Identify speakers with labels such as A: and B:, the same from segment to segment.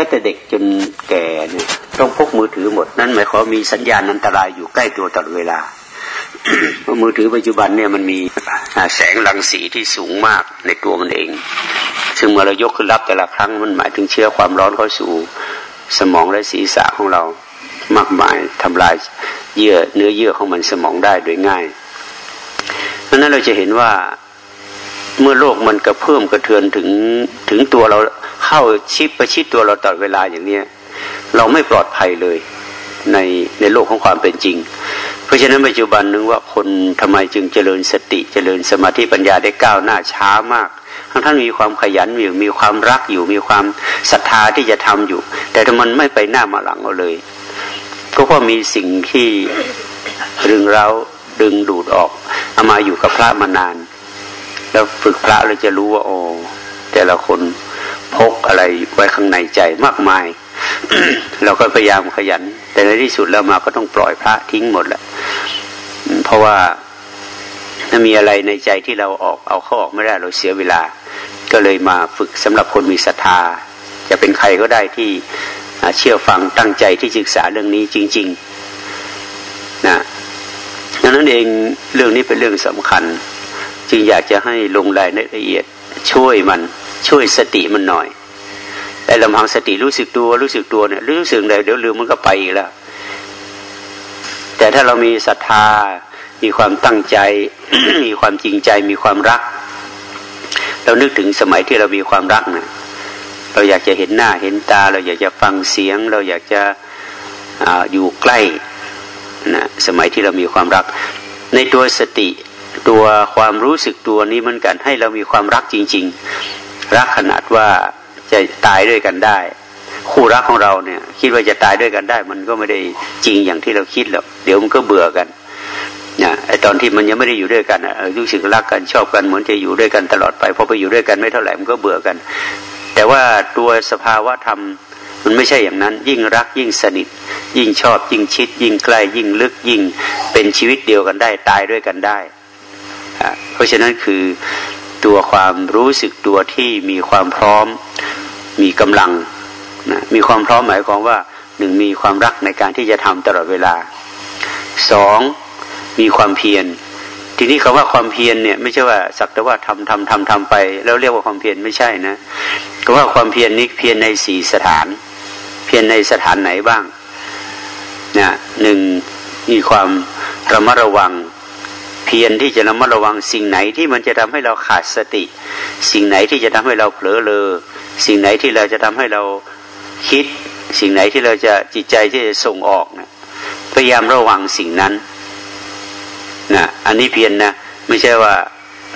A: ตั้งแต่เด็กจนแก่เนี่ยต้องพกมือถือหมด นั่นหมายความมีสัญญาณอันตรายอยู่ใกล้ตัวตลอดเวลาเพราะมือถือปัจจุบันเนี่ยมันมีแสงรังสีที่สูงมากในตัวมันเอง ซึ่งเมื่อเรายกขึ้นรับแต่ละครั้งมันหมายถึงเชื้อความร้อนเข้าสู่สมองและศีรษะของเรามากมายทำลายเยื่อเนื้อเยื่อของมันสมองได้โดยง่ายเพราะนั้นเราจะเห็นว่าเมื่อโลกมันกระเพิ่มกระเทือนถึงถึงตัวเรา เข้าชิปประชิดตัวเราตลอดเวลาอย่างเนี้ยเราไม่ปลอดภัยเลยในในโลกของความเป็นจริง เพราะฉะนั้นปัจจุบันนึงว่าคนทำไมจึงเจริญสติเจริญสมาธิปัญญาได้ก้าวหน้าช้ามาก ทั้งท่านมีความขยันอยู่มีความรักอยู่ มีความศรัทธาที่จะทำอยู่ แต่ถ้ามันไม่ไปหน้ามาหลังเอาเลยก็เพราะมีสิ่งที่รึงเราดึงดูดออกเอามาอยู่กับพระมานาน แล้วฝึกพระเราจะรู้ว่าโอ้แต่ละคน พกอะไรไว้ข้างในใจมากมาย เราก็พยายามขยัน แต่ในที่สุดแล้วมาก็ต้องปล่อยพระทิ้งหมดแหละเพราะว่าถ้ามีอะไรในใจที่เราออกเอาเข้าออกไม่ได้เราเสียเวลา ก็เลยมาฝึกสำหรับคนมีศรัทธา จะเป็นใครก็ได้ที่เชื่อฟังตั้งใจที่ศึกษาเรื่องนี้จริง ๆนะดังนั้นเองเรื่องนี้เป็นเรื่องสำคัญ จึงอยากจะให้ลงรายละเอียดช่วยมัน ช่วยสติมันหน่อยแต่ลำพังสติรู้สึกตัวรู้สึกตัวเนี่ยรู้สึกเดี๋ยวเดี๋ยวลืมมันก็ไปอีกแล้ว แต่ถ้าเรามีศรัทธา มีความตั้งใจ มีความจริงใจมีความรัก เรานึกถึงสมัยที่เรามีความรักเนะเราอยากจะเห็นหน้าเห็นตา เราอยากจะฟังเสียง เราอยากจะออยู่ใกล้นะสมัยที่เรามีความรัก ในตัวสติตัวความรู้สึกตัวนี้มันกันให้เรามีความรักจริง ๆ รักขนาดว่าจะตายด้วยกันได้ คู่รักของเราเนี่ย คิดว่าจะตายด้วยกันได้ มันก็ไม่ได้จริงอย่างที่เราคิดหรอกเดี๋ยวมันก็เบื่อกันนะไอตอนที่มันยังไม่ได้อยู่ด้วยกันรู้สึกรักกันชอบกันเหมือนจะอยู่ด้วยกันตลอดไปพอไปอยู่ด้วยกันไม่เท่าไหร่มันก็เบื่อกัน แต่ว่าตัวสภาวะธรรมมันไม่ใช่อย่างนั้น ยิ่งรักยิ่งสนิท ยิ่งชอบยิ่งชิด ยิ่งใกล้ยิ่งลึกยิ่งเป็นชีวิตเดียวกันได้ตายด้วยกันได้ เพราะฉะนั้นคือ ตัวความรู้สึกตัวที่มีความพร้อม มีกำลังนะมีความพร้อมหมายความว่าหนึ่งมีความรักในการที่จะทำตลอดเวลาสองมีความเพียรทีนี้คำว่าความเพียรเนี่ยไม่ใช่ว่าสักแต่ว่าทำทำทำทำไป แล้วเรียกว่าความเพียรไม่ใช่นะคำว่าความเพียรนี้เพียรในสี่สถาน เพียรในสถานไหนบ้างนะหนึ่งมีความระมัดระวัง เพียรที่จะระมัดระวังสิ่งไหนที่มันจะทำให้เราขาดสติ สิ่งไหนที่จะทำให้เราเผลอเลอสิ่งไหนที่เราจะทำให้เราคิด สิ่งไหนที่เราจะจิตใจที่จะส่งออกนะพยายามระวังสิ่งนั้นนะอันนี้เพียรนนะไม่ใช่ว่า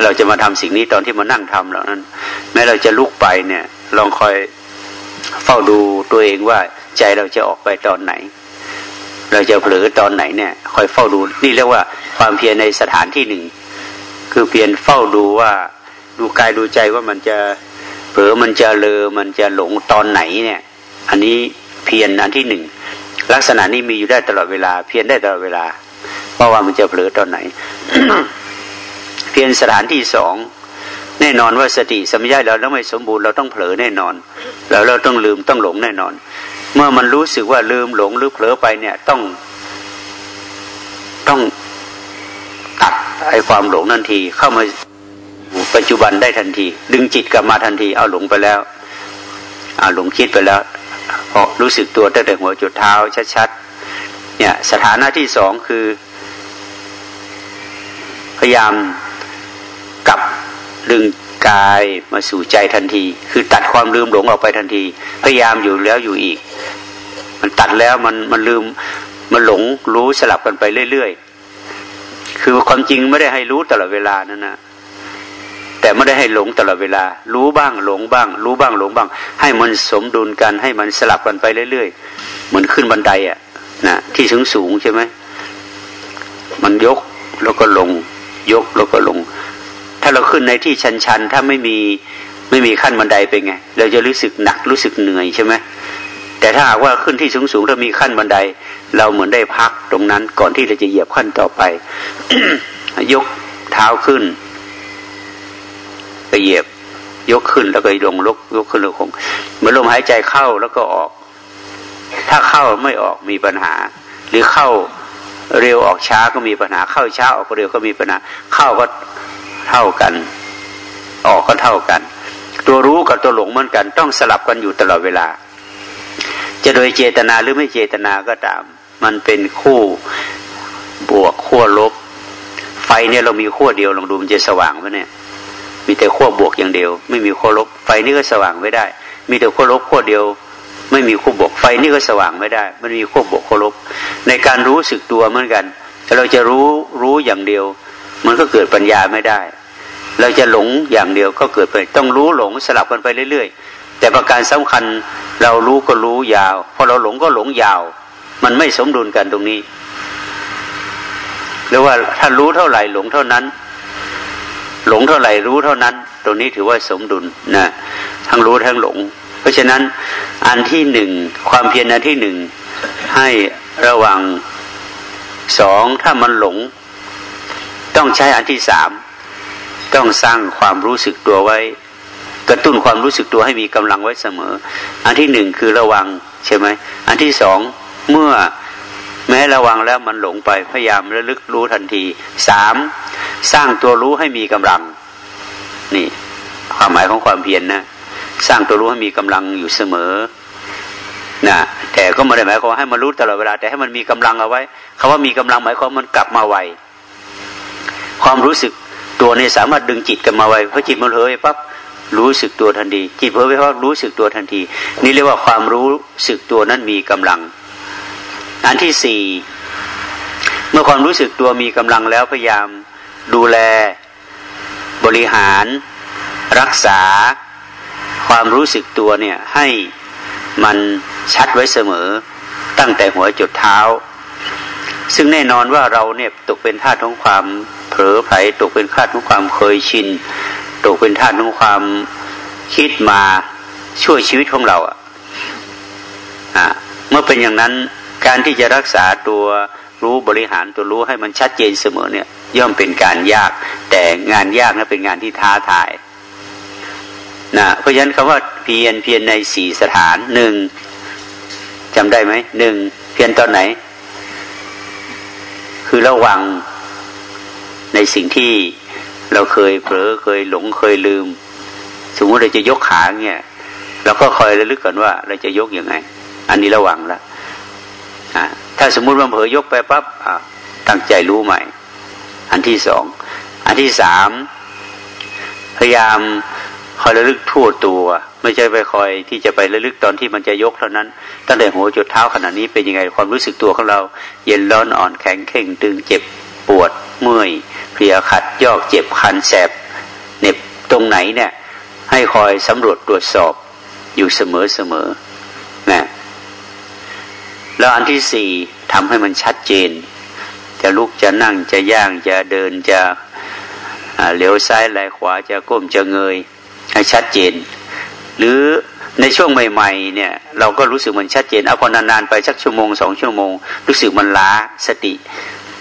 A: เราจะมาทำสิ่งนี้ตอนที่มานั่งทำเหล่านั้น แม้เราจะลุกไปเนี่ยลองคอยเฝ้าดูตัวเองว่าใจเราจะออกไปตอนไหน เราจะเผลอตอนไหนเนี่ย คอยเฝ้าดู นี่เรียกว่าความเพียรในสถานที่หนึ่ง คือเพียรเฝ้าดูว่าดูกายดูใจว่ามันจะเผลอมันจะเลอมันจะหลงตอนไหนเนี่ย อันนี้เพียรอันที่หนึ่งลักษณะนี้มีอยู่ได้ตลอดเวลา เพียรได้ตลอดเวลา เพราะว่ามันจะเผลอตอนไหน เพียรสถานที่สองแน่นอนว่าสติสัมยาเราต้องไม่สมบูรณ์เราต้องเผลอแน่นอน แล้วเราต้องลืมต้องหลงแน่นอน เมื่อมันรู้สึกว่าลืมหลงหรือเผลอไปเนี่ยต้องต้องตัดไอ้ความหลงนั่นที เข้ามาปัจจุบันได้ทันที ดึงจิตกลับมาทันที เอาหลงไปแล้วเอาหลงคิดไปแล้วพอรู้สึกตัวตั้งแต่หัวจุดเท้าชัดๆเนี่ยสถานะที่สองคือ พยายามกลับดึงกายมาสู่ใจทันที คือตัดความลืมหลงออกไปทันที พยายามอยู่แล้วอยู่อีก มันตัดแล้วมันมันลืมมันหลงรู้สลับกันไปเรื่อยๆ คือความจริงไม่ได้ให้รู้ตลอดเวลานั่นนะแต่ไม่ได้ให้หลงตลอดเวลา รู้บ้างหลงบ้าง รู้บ้างหลงบ้าง ให้มันสมดุลกันให้มันสลับกันไปเรื่อยๆ เหมือนขึ้นบันไดอะนะที่สูงสูงใช่ไหมมันยกแล้วก็ลง ยกแล้วก็ลง ถ้าเราขึ้นในที่ชันๆถ้าไม่มีไม่มีขั้นบันไดเป็นไง เราจะรู้สึกหนักรู้สึกเหนื่อยใช่ไหม แต่ถ้าหากว่าขึ้นที่สูงสูงถ้ามีขั้นบันได เราเหมือนได้พักตรงนั้นก่อนที่เราจะเหยียบขั้นต่อไป ยกเท้าขึ้นไปเหยียบ ยกขึ้นแล้วก็ลงลกยกขึ้นลงคงเมื่อลมหายใจเข้าแล้วก็ออก ถ้าเข้าไม่ออกมีปัญหา หรือเข้าเร็วออกช้าก็มีปัญหา เข้าช้าออกเร็วก็มีปัญหา เข้าก็เท่ากัน ออกก็เท่ากัน ตัวรู้กับตัวหลงเหมือนกัน ต้องสลับกันอยู่ตลอดเวลา จะโดยเจตนาหรือไม่เจตนาก็ตาม มันเป็นคู่บวกขั้วลบ ไฟเนี่ยเรามีขั้วเดียวลองดูมันจะสว่างไหมเนี่ย มีแต่ขั้วบวกอย่างเดียว ไม่มีขั้วลบ ไฟนี่ก็สว่างไม่ได้ มีแต่ขั้วลบขั้วเดียว ไม่มีขั้วบวก ไฟนี่ก็สว่างไม่ได้ มันมีขั้วบวกขั้วลบ ในการรู้สึกตัวเหมือนกันเราจะรู้รู้อย่างเดียว มันก็เกิดปัญญาไม่ได้ เราจะหลงอย่างเดียวก็เกิดไปต้องรู้หลงสลับกันไปเรื่อย ๆ แต่ประการสำคัญเรารู้ก็รู้ยาว พอเราหลงก็หลงยาว มันไม่สมดุลกันตรงนี้ หรือว่าถ้ารู้เท่าไหร่หลงเท่านั้น หลงเท่าไหร่รู้เท่านั้น ตรงนี้ถือว่าสมดุลนะทั้งรู้ทั้งหลง เพราะฉะนั้นอันที่หนึ่งความเพียรอันที่หนึ่งให้ระวังสองถ้ามันหลง ต้องใช้อันที่สามต้องสร้างความรู้สึกตัวไว้ ระตุ้นความรู้สึกตัวให้มีกำลังไว้เสมอ อันที่หนึ่งคือระวังใช่ไหมอันที่สองเมื่อแม้ระวังแล้วมันหลงไปพยายามระลึกรู้ทันทีสามสร้างตัวรู้ให้มีกำลัง นี่ความหมายของความเพียรนนะสร้างตัวรู้ให้มีกำลังอยู่เสมอนะแต่ก็ไม่ได้หมายความให้มันรู้ตลอดเวลาแต่ให้มันมีกำลังเอาไว้คาว่ามีกำลังหมายความมันกลับมาไวความรู้สึกตัวนี้สามารถดึงจิตกลับมาไวเพราะจิตมันเผลอไปปั๊บ รู้สึกตัวทันทีจิตเผลอไปปั๊บรู้สึกตัวทันที นี่เรียกว่าความรู้สึกตัวนั้นมีกำลัง อันที่สี่เมื่อความรู้สึกตัวมีกำลังแล้วพยายามดูแล บริหาร รักษา ความรู้สึกตัวเนี่ยให้มันชัดไว้เสมอตั้งแต่หัวจุดเท้า ซึ่งแน่นอนว่าเราเนี่ยตกเป็นท่าของความเผลอไผลตกเป็นท่าของความเคยชิน ตกเป็นท่าของความคิดมาช่วยชีวิตของเราอะเมื่อเป็นอย่างนั้นการที่จะรักษาตัวรู้บริหารตัวรู้ให้มันชัดเจนเสมอเนี่ย ย่อมเป็นการยาก แต่งานยากนะเป็นงานที่ท้าทายนะเพราะฉะนั้นคำว่าเพียนเพียนในสี่สถานหนึ่งจำได้ไหมหนึ่งเพียนตอนไหน คือระวังในสิ่งที่ เราเคยเผลอเคยหลงเคยลืม สมมติเราจะยกขาเนี่ยเราก็คอยระลึกก่อนว่า เราจะยกยังไง อันนี้ระวังล้วถ้าสมมุติว่าเผยยกไปปั๊บตั้งใจรู้ใหม่ อันที่สองอันที่สามพยายามคอยระลึกทั่วตัว ไม่ใช่ไปคอยที่จะไประลึกตอนที่มันจะยกเท่านั้น ตั้งแต่หัวจุดเท้าขนาดนี้เป็นยังไงความรู้สึกตัวของเรา เย็นร้อนอ่อนแข็งเข่งตึงเจ็บปวดเมื่อย เพลียขัดยอกเจ็บคันแสบเน็บตรงไหนเนี่ย ให้คอยสำรวจตรวจสอบอยู่เสมอเสมอนะแล้วอันที่สี่ทำให้มันชัดเจน จะลุกจะนั่งจะย่างจะเดินจะเหลียวซ้ายไหลขวาจะก้มจะเงย ให้ชัดเจน หรือในช่วงใหม่ ๆ เนี่ย เราก็รู้สึกมันชัดเจนเอาพอนานๆไปสักชั่วโมงสองชั่วโมง รู้สึกมันล้าสติ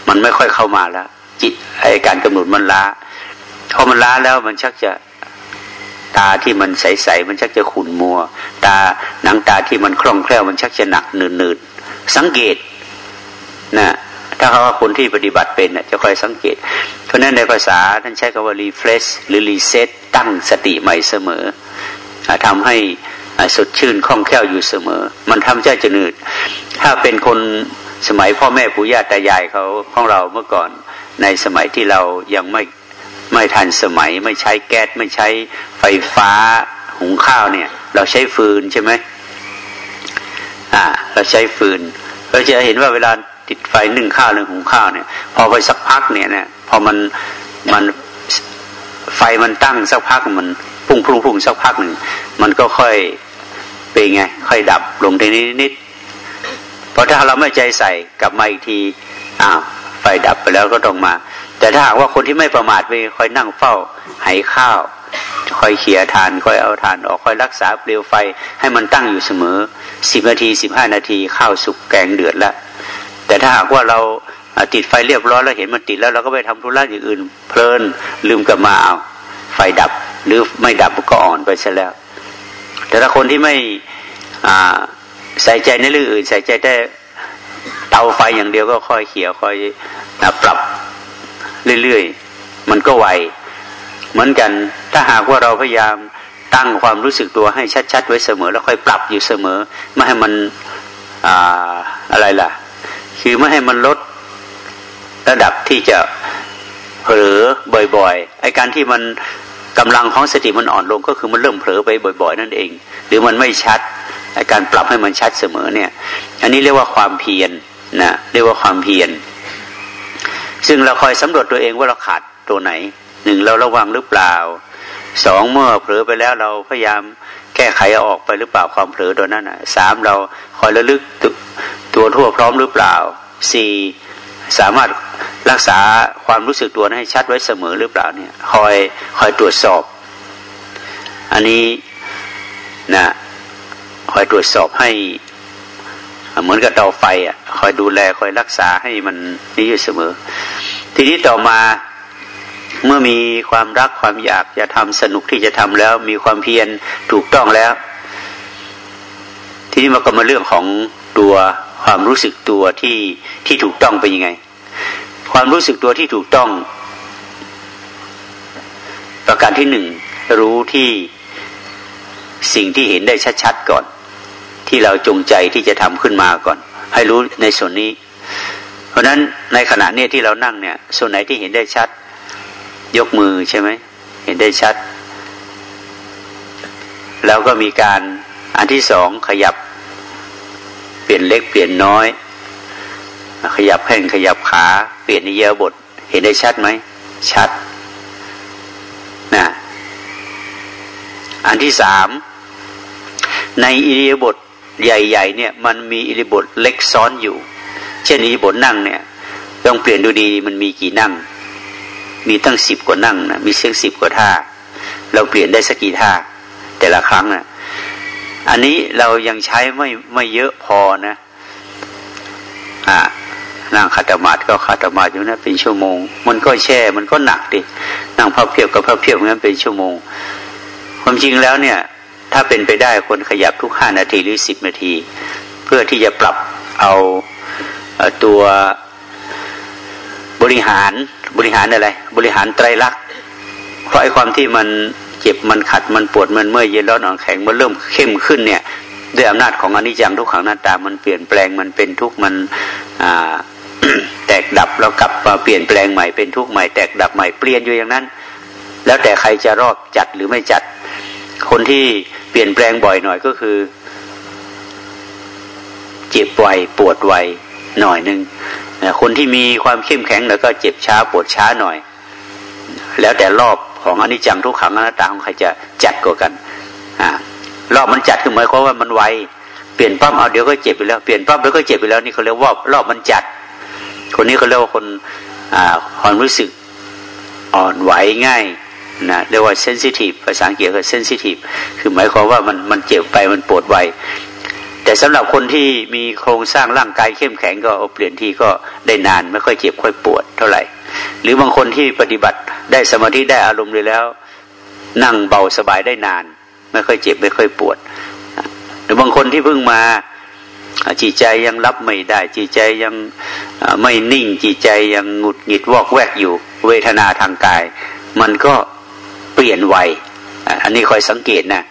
A: มันไม่ค่อยเข้ามาแล้ว จิตไอการกำหนดมันล้าพอมันล้าแล้วมันชักจะตาที่มันใสๆมันชักจะขุ่นมัว ตาหนังตาที่มันคล่องแคล่ว มันชักจะหนักหนืดสังเกตนะถ้าเขาว่าคนที่ปฏิบัติเป็นจะคอยสังเกต เพราะนั้นในภาษาท่านใช้คำว่า refresh หรือ reset ตั้งสติใหม่เสมอทำให้สดชื่นคล่องแคล่วอยู่เสมอ มันทำใจจะนืด ถ้าเป็นคนสมัยพ่อแม่ปู่ย่าตายายเขาของเราเมื่อก่อน ในสมัยที่เรายังไม่ไม่ทันสมัย ไม่ใช้แก๊สไม่ใช้ไฟฟ้าหุงข้าวเนี่ย เราใช้ฟืนใช่ไหมอ่า เราใช้ฟืนเราจะเห็นว่าเวลาติดไฟนึ่งข้าวหรือหุงข้าวเนี่ย พอไปสักพักเนี่ยเนี่ยพอมันมันไฟมันตั้งสักพักมันพุ่งพุ่งพุ่งสักพักหนึ่งมันก็ค่อยเป็นไง ค่อยดับลงทีนี้นิดเพราะถ้าเราไม่ใจใส่กลับมาอีกทีอ้าว ไฟดับไปแล้วก็ต้องมา แต่ถ้าหากว่าคนที่ไม่ประมาทไปคอยนั่งเฝ้าหายข้าวค่อยเขี่ยทานค่อยเอาทานออกค่อยรักษาเปลวไฟให้มันตั้งอยู่เสมอสิบนาทีสิบห้านาทีข้าวสุกแกงเดือดแล้วแต่ถ้าหากว่าเราติดไฟเรียบร้อยแล้วเห็นมันติดแล้วเราก็ไปทำธุระอย่างอื่น เพลินลืมกลับมาเอาไฟดับหรือไม่ดับก็อ่อนไปซะแล้ว แต่ถ้าคนที่ไม่ใส่ใจในเรื่องอื่น ใส่ใจแต่ เตาไฟอย่างเดียวก็ค่อยเขี่ยค่อยปรับเรื่อยๆ มันก็ไว เหมือนกัน ถ้าหากว่าเราพยายามตั้งความรู้สึกตัวให้ชัด ๆ ไว้เสมอ แล้วค่อยปรับอยู่เสมอ ไม่ให้มันออะไรล่ะ คือไม่ให้มันลดระดับที่จะเผลอบ่อยๆ ไอการที่มันกำลังของสติมันอ่อนลงก็คือมันเริ่มเผลอไปบ่อย ๆ นั่นเอง หรือมันไม่ชัด การปรับให้มันชัดเสมอเนี่ย อันนี้เรียกว่าความเพียรนะเรียกว่าความเพียร ซึ่งเราคอยสำรวจตัวเองว่าเราขาดตัวไหนหนึ่งเราระวังหรือเปล่าสองเมื่อเผลอไปแล้วเราพยายามแก้ไขออกไปหรือเปล่าความเผลอตัวนั้นอะสามเราคอยระลึกตัวทั่วพร้อมหรือเปล่าสี่สามารถรักษาความรู้สึกตัวให้ชัดไว้เสมอหรือเปล่าเนี่ย คอยคอยตรวจสอบ อันนี้นะ คอยตรวจสอบให้ เหมือนกับเตาไฟอะคอยดูแลคอยรักษาให้มันนี้อยู่เสมอ ทีนี้ต่อมาเมื่อมีความรักความอยากจะทำสนุกที่จะทำแล้ว มีความเพียรถูกต้องแล้ว ทีนี้มาก็มาเรื่องของตัวความรู้สึกตัวที่ที่ถูกต้องเป็นยังไง ความรู้สึกตัวที่ถูกต้อง ประการที่หนึ่งรู้ที่สิ่งที่เห็นได้ชัดๆก่อน ที่เราจงใจที่จะทำขึ้นมาก่อน ให้รู้ในส่วนนี้ เพราะนั้นในขณะนี้ที่เรานั่งเนี่ย ส่วนไหนที่เห็นได้ชัด ยกมือใช่ไหมเห็นได้ชัด แล้วก็มีการอันที่สองขยับ เปลี่ยนเล็กเปลี่ยนน้อย ขยับแข้งขยับขา เปลี่ยนนิยบท เห็นได้ชัดไหมชัดนะอันที่สามในอิริยาบถ ใหญ่ๆเนี่ยมันมีอิริบถเล็กซ้อนอยู่ เช่นอิริบถนั่งเนี่ยต้องเปลี่ยนดูดีมันมีกี่นั่ง มีตั้งสิบกว่านั่งนะมีเสียงสิบกว่าท่า เราเปลี่ยนได้สักกี่ท่า แต่ละครั้งนะอันนี้เรายังใช้ไม่ไม่เยอะพอนะอ่านั่งคาตมาดก็คาตมาดอยู่นะเป็นชั่วโมง มันก็แช่มันก็หนักดินั่งพับเพียบกับพับเพียบงั้นเป็นชั่วโมง ความจริงแล้วเนี่ย ถ้าเป็นไปได้คนขยับทุกห้านาทีหรือสิบนาที เพื่อที่จะปรับเอาตัวบริหารบริหารอะไร บริหารไตรลักษณ์เพราะไอ้ความที่มันเจ็บมันขัดมันปวดมันเมื่อยเย็นร้อนอ่อนแข็งมันเริ่มเข้มขึ้นเนี่ย ด้วยอำนาจของอนิจจังทุกขังหน้าตา มันเปลี่ยนแปลงมันเป็นทุกมันแตกดับแล้วกลับมาเปลี่ยนแปลงใหม่เป็นทุกใหม่แตกดับใหม่เปลี่ยนอยู่อย่างนั้น แล้วแต่ใครจะรอบจัดหรือไม่จัด คนที่ เปลี่ยนแปลงบ่อยหน่อยก็คือ เจ็บไวปวดไวหน่อยหนึ่งคนที่มีความเข้มแข็งแล้วก็เจ็บช้าปวดช้าหน่อย แล้วแต่รอบของอนิจจังทุกขังอนัตตาของใครจะจัดกว่ากันอรอบมันจัดคือหมายความว่ามันไวเปลี่ยนปั๊บเอาเดี๋ยวก็เจ็บไปแล้วเปลี่ยนปั๊บเดี๋ยวก็เจ็บไปแล้วนี่เขาเรียกว่ารอบมันจัด คนนี้เขาเรียกว่าคนอ่าความรู้สึกอ่อนไหวง่าย นะเรียกว่าเซนซิทีฟภาษาอังกฤษคือเซนซิทีฟคือหมายความว่ามันมันเจ็บไปมันปวดไวแต่สำหรับคนที่มีโครงสร้างร่างกายเข้มแข็งก็เปลี่ยนที่ก็ได้นานไม่ค่อยเจ็บค่อยปวดเท่าไหร่ หรือบางคนที่ปฏิบัติได้สมาธิได้อารมณ์เลยแล้ว นั่งเบาสบายได้นาน ไม่ค่อยเจ็บไม่ค่อยปวด หรือบางคนที่เพิ่งมาจิตใจยังรับไม่ได้ จิตใจยังไม่นิ่งจิตใจยังหงุดหงิดวอกแวกอยู่ เวทนาทางกาย มันก็เปลี่ยนไวอันนี้คอยสังเกตนะ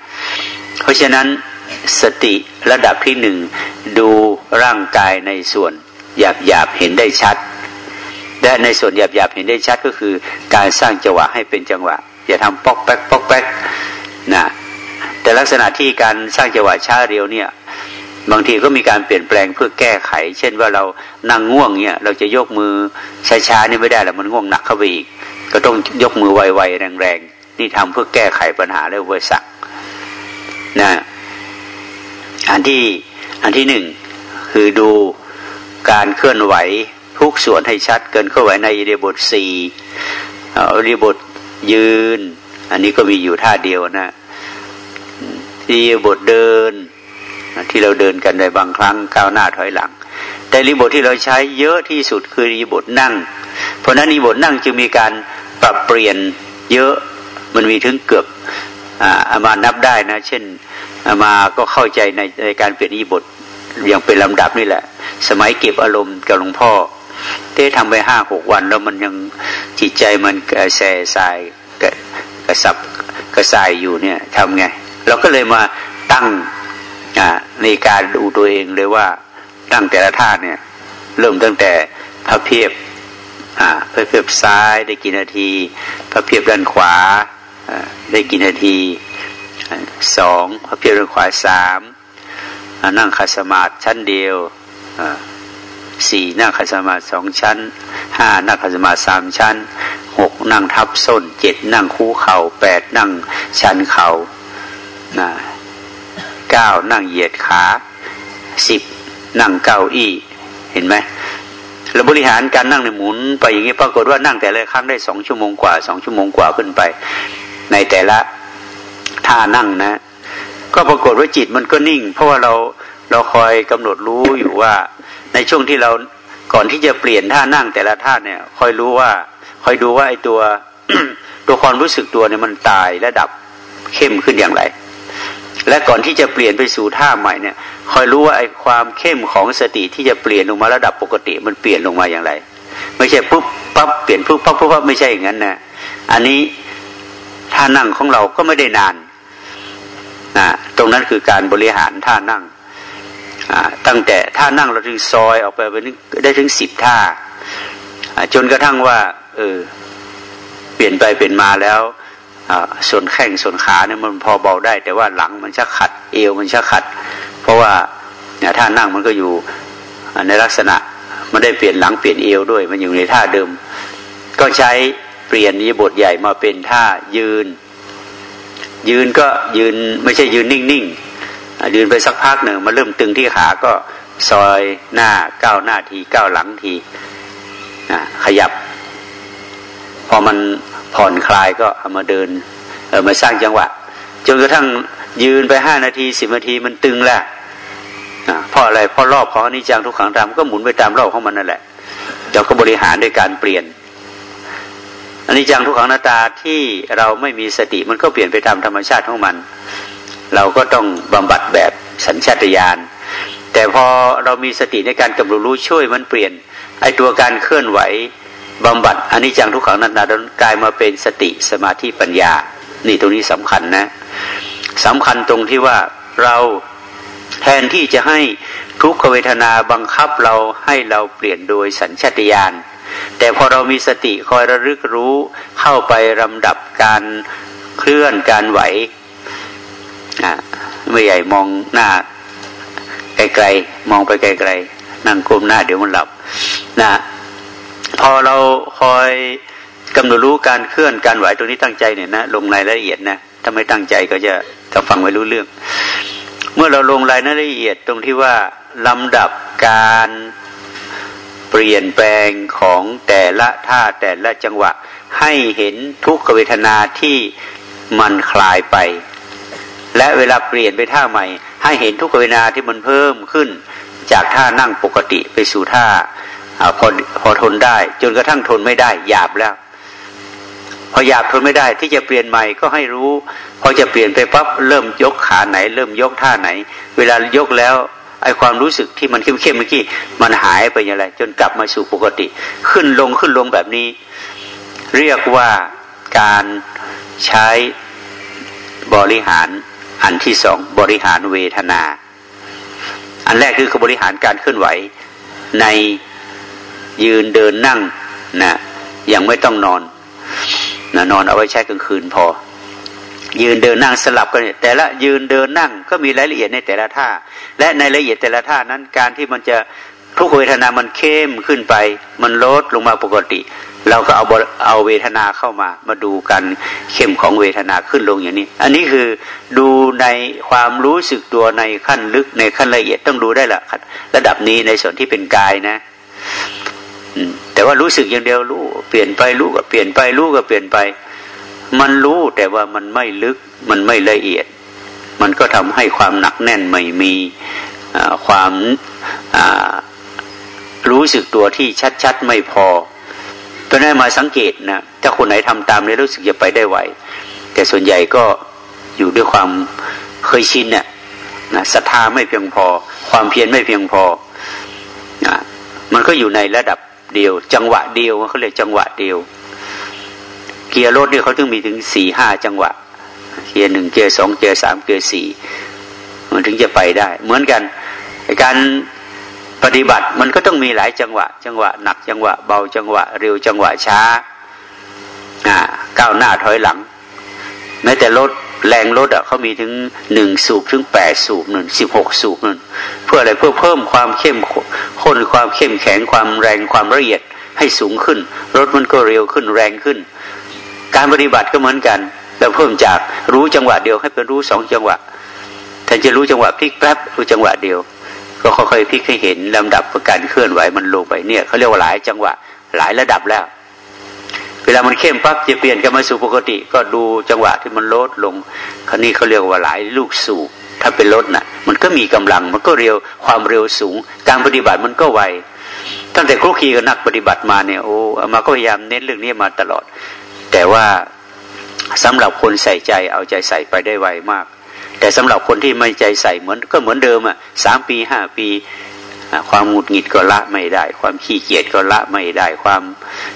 A: เพราะฉะนั้นสติระดับที่หนึ่งดูร่างกายในส่วนหยาบหยาบเห็นได้ชัด และในส่วนหยาบหยาบเห็นได้ชัดก็คือ การสร้างจังหวะให้เป็นจังหวะ อย่าทำปอกแป๊กปอกแป๊กนะแต่ลักษณะที่การสร้างจังหวะช้าเร็วเนี่ยบางทีก็มีการเปลี่ยนแปลงเพื่อแก้ไข เช่นว่าเรานั่งง่วงเนี่ยเราจะยกมือช้าๆนี่ไม่ได้แล้วมันง่วงหนักเข้าไปอีก ก็ต้องยกมือไวๆแรงๆ นี่ทำเพื่อแก้ไขปัญหาและอุปสรรคนะอันที่อันที่หนึ่งคือดูการเคลื่อนไหวทุกส่วนให้ชัด เกินเคลื่อนไหวในอิริบทสี่อิริบทยืน อันนี้ก็มีอยู่ท่าเดียวนะอิริบทเดิน ที่เราเดินกันในบางครั้งก้าวหน้าถอยหลัง แต่อิริบทที่เราใช้เยอะที่สุดคืออิริบทนั่ง เพราะนั้นอิริบทนั่งจึงมีการปรับเปลี่ยนเยอะ มันมีถึงเกือบอามานับได้นะ เช่นอามาก็เข้าใจในในการเปลี่ยนอีบทอย่างเป็นลำดับนี่แหละ สมัยเก็บอารมณ์กับหลวงพ่อเต้ทำไปห้าหกวัน แล้วมันยังจิตใจมันแสสายกระสับกระสายอยู่เนี่ยทำไง เราก็เลยมาตั้งในการดูตัวเองเลยว่าตั้งแต่ละท่าเนี่ย เริ่มตั้งแต่พระเพียบพระเพียบซ้ายได้กี่นาที พระเพียบด้านขวา ได้กี่นาทีสองพระเพียบด้านขวาสามนั่งคัสมาธิชั้นเดียวสี่นั่งคัสมาธิสองชั้นห้านั่งคัสมาธิสามชั้นหกนั่งทับส้นเจ็ดนั่งคู่เข่าแปดนั่งชันเข่าเก้านั่งเหยียดขาสิบนั่งเก้าอี้เห็นไหมเราบริหารการนั่งในหมุนไปอย่างนี้ปรากฏว่านั่งแต่ละครั้งได้สองชั่วโมงกว่าสองชั่วโมงกว่าขึ้นไป ในแต่ละท่านั่งนะ ก็ปรากฏว่าจิตมันก็นิ่ง เพราะว่าเราเราคอยกำหนดรู้อยู่ว่า ในช่วงที่เราก่อนที่จะเปลี่ยนท่านั่งแต่ละท่าเนี่ย คอยรู้ว่า คอยดูว่าไอ้ตัวตัวความรู้สึกตัวเนี่ยมันตายและดับเข้มขึ้นอย่างไร และก่อนที่จะเปลี่ยนไปสู่ท่าใหม่เนี่ย คอยรู้ว่าไอ้ความเข้มของสติที่จะเปลี่ยนลงมาระดับปกติมันเปลี่ยนลงมาอย่างไร ไม่ใช่ปุ๊บปั๊บเปลี่ยนปุ๊บปั๊บปุ๊บปั๊บไม่ใช่อย่างนั้นนะอันนี้ ท่านั่งของเราก็ไม่ได้นานนะตรงนั้นคือการบริหารท่านั่งตั้งแต่ท่านั่งเราถึงซอยออกไปได้ถึงสิบท่าจนกระทั่งว่า เออ เปลี่ยนไปเปลี่ยนมาแล้วส่วนแข้งส่วนขาเนี่ยมันพอเบาได้ แต่ว่าหลังมันชักขัด เอวมันชักขัด เพราะว่าท่านั่งมันก็อยู่ในลักษณะมันได้เปลี่ยนหลังเปลี่ยนเอวด้วย มันอยู่ในท่าเดิม ก็ใช้ เปลี่ยนนิบทใหญ่มาเป็นท่ายืน ยืนก็ยืนไม่ใช่ยืนนิ่งๆยืนไปสักพักหนึ่งมาเริ่มตึงที่ขาก็ซอยหน้าก้าวหน้าทีก้าวหลังทีขยับ พอมันผ่อนคลายก็เอามาเดินเออมาสร้างจังหวะจนกระทั่งยืนไปห้านาทีสิบนาทีมันตึงแล้วเพราะอะไรเพราะรอบของอนิจจังทุกขังตามก็หมุนไปตามรอบของมันนั่นแหละเราก็บริหารด้วยการเปลี่ยน อนิจจังทุกขังนาตาที่เราไม่มีสติมันก็เปลี่ยนไปตามธรรมชาติของมัน เราก็ต้องบำบัดแบบสัญชาตญาณแต่พอเรามีสติในการกำลังรู้ช่วยมันเปลี่ยนไอตัวการเคลื่อนไหวบำบัดอันนี้จังทุกขังนันาดนกลายมาเป็นสติสมาธิปัญญา นี่ตรงนี้สำคัญนะสำคัญตรงที่ว่าเราแทนที่จะให้ทุกขเวทนาบังคับเราให้เราเปลี่ยนโดยสัญชาตญาณ แต่พอเรามีสติคอยระลึกรู้เข้าไปลำดับการเคลื่อนการไหวไม่ใหญ่มองหน้าไกลๆมองไปไกลๆนั่งก้มหน้าเดี๋ยวมันหลับนะพอเราคอยกำหนดรู้การเคลื่อนการไหวตรงนี้ตั้งใจเนี่ยนะลงรายละเอียดนะถ้าไม่ตั้งใจก็จะจะฟังไม่รู้เรื่อง เมื่อเราลงรายละเอียดตรงที่ว่าลำดับการ เปลี่ยนแปลงของแต่ละท่าแต่ละจังหวะ ให้เห็นทุกขเวทนาที่มันคลายไป และเวลาเปลี่ยนไปท่าใหม่ ให้เห็นทุกขเวทนาที่มันเพิ่มขึ้น จากท่านั่งปกติไปสู่ท่าอพอพอทนได้ จนกระทั่งทนไม่ได้หยาบแล้วพอหยาบทนไม่ได้ที่จะเปลี่ยนใหม่ก็ให้รู้ พอจะเปลี่ยนไปปั๊บเริ่มยกขาไหน เริ่มยกท่าไหน เวลายกแล้ว ไอความรู้สึกที่มันเข้มๆเมื่อกี้มันหายไปอย่างไร จนกลับมาสู่ปกติ ขึ้นลงขึ้นลงแบบนี้ เรียกว่าการใช้บริหารอันที่สองบริหารเวทนา อันแรกคือบริหารการเคลื่อนไหวในยืนเดินนั่งนะยังไม่ต้องนอนนะนอนเอาไว้ใช้กลางคืนพอ ยืนเดินนั่งสลับกันแต่ละยืนเดินนั่งก็มีรายละเอียดในแต่ละท่า และในรายละเอียดแต่ละท่านั้นการที่มันจะทุกเวทนามันเข้มขึ้นไป มันลดลงมาปกติ เราก็เอาเอาเวทนาเข้ามา มาดูกันเข้มของเวทนาขึ้นลงอย่างนี้ อันนี้คือดูในความรู้สึกตัวในขั้นลึกในขั้นละเอียดต้องดูได้ละระดับนี้ในส่วนที่เป็นกายนะแต่ว่ารู้สึกอย่างเดียวรู้เปลี่ยนไปรู้ก็เปลี่ยนไปรู้ก็เปลี่ยนไป มันรู้แต่ว่ามันไม่ลึกมันไม่ละเอียด มันก็ทำให้ความหนักแน่นไม่มีความรู้สึกตัวที่ชัดๆไม่พอเพราะนั้นมาสังเกตนะถ้าคนไหนทำตามเนี่ยรู้สึกจะไปได้ไหวแต่ส่วนใหญ่ก็อยู่ด้วยความเคยชินเนี่ยนะศรัทธาไม่เพียงพอ ความเพียรไม่เพียงพอนะมันก็อยู่ในระดับเดียว จังหวะเดียวเขาเรียกจังหวะเดียว เกียร์รถเนี่ยเขาถึงมีถึงสี่ห้าจังหวะ เกียร์หนึ่งเกียร์สองเกียร์สามเกียร์สี่มันถึงจะไปได้ เหมือนกันการปฏิบัติมันก็ต้องมีหลายจังหวะ จังหวะหนักจังหวะเบาจังหวะ เร็วจังหวะช้าก้าวหน้าถอยหลังแม้แต่รถแรงรถอะเขามีถึงหนึ่งสูบถึงแปดสูบนึ่งสิบหกสูบนึ่งเพื่ออะไรเพื่อเพิ่มความเข้มข้นความเข้มแข็งความแรงความละเอียดให้สูงขึ้น รถมันก็เร็วขึ้นแรงขึ้น การปฏิบัติก็เหมือนกัน เราเพิ่มจากรู้จังหวะเดียวให้เป็นรู้สองจังหวะแทนจะรู้จังหวะพลิกแป๊บรู้จังหวะเดียว ก็ค่อยๆพลิกให้เห็นลำดับการเคลื่อนไหวมันลงไปเนี่ยเขาเรียกว่าหลายจังหวะหลายระดับแล้ว เวลามันเข้มปั๊บจะเปลี่ยนกันมาสู่ปกติ ก็ดูจังหวะที่มันลดลงคราวนี้เขาเรียกว่าหลายลูกสูบถ้าเป็นรถน่ะ มันก็มีกำลังมันก็เร็วความเร็วสูง การปฏิบัติมันก็ไวตั้งแต่ครุกคีกับนักปฏิบัติมาเนี่ยโอ้มาก็พยายามเน้นเรื่องนี้มาตลอด แต่ว่าสำหรับคนใส่ใจเอาใจใส่ไปได้ไวมาก แต่สำหรับคนที่ไม่ใจใส่เหมือนก็เหมือนเดิมอะสามปีห้าปี ความหงุดหงิดก็ละไม่ได้ ความขี้เกียจก็ละไม่ได้ ความ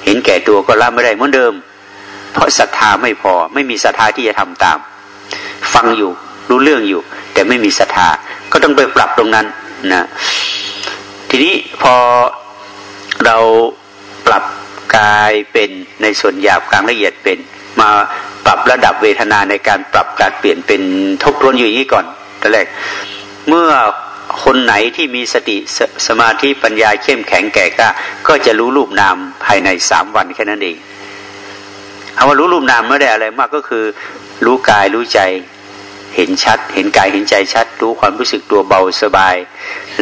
A: เห็นแก่ตัวก็ละไม่ได้เหมือนเดิม เพราะศรัทธาไม่พอ ไม่มีศรัทธาที่จะทำตาม ฟังอยู่รู้เรื่องอยู่ แต่ไม่มีศรัทธาก็ต้องไปปรับตรงนั้นนะทีนี้พอเราปรับ กายเป็นในส่วนหยาบกลางละเอียดเป็น มาปรับระดับเวทนาในการปรับการเปลี่ยนเป็นทบทวนอยู่อย่างนี้ก่อนแต่แรกเมื่อคนไหนที่มีสติสสมาธิปัญญาเข้มแข็งแก่กล้าก็จะรู้รูปนามภายในสามวันแค่นั้นเองเอาว่ารู้รูปนามไม่ได้อะไรมากก็คือ รู้กายรู้ใจเห็นชัด เห็นกายเห็นใจชัด รู้ความรู้สึกตัวเบาสบาย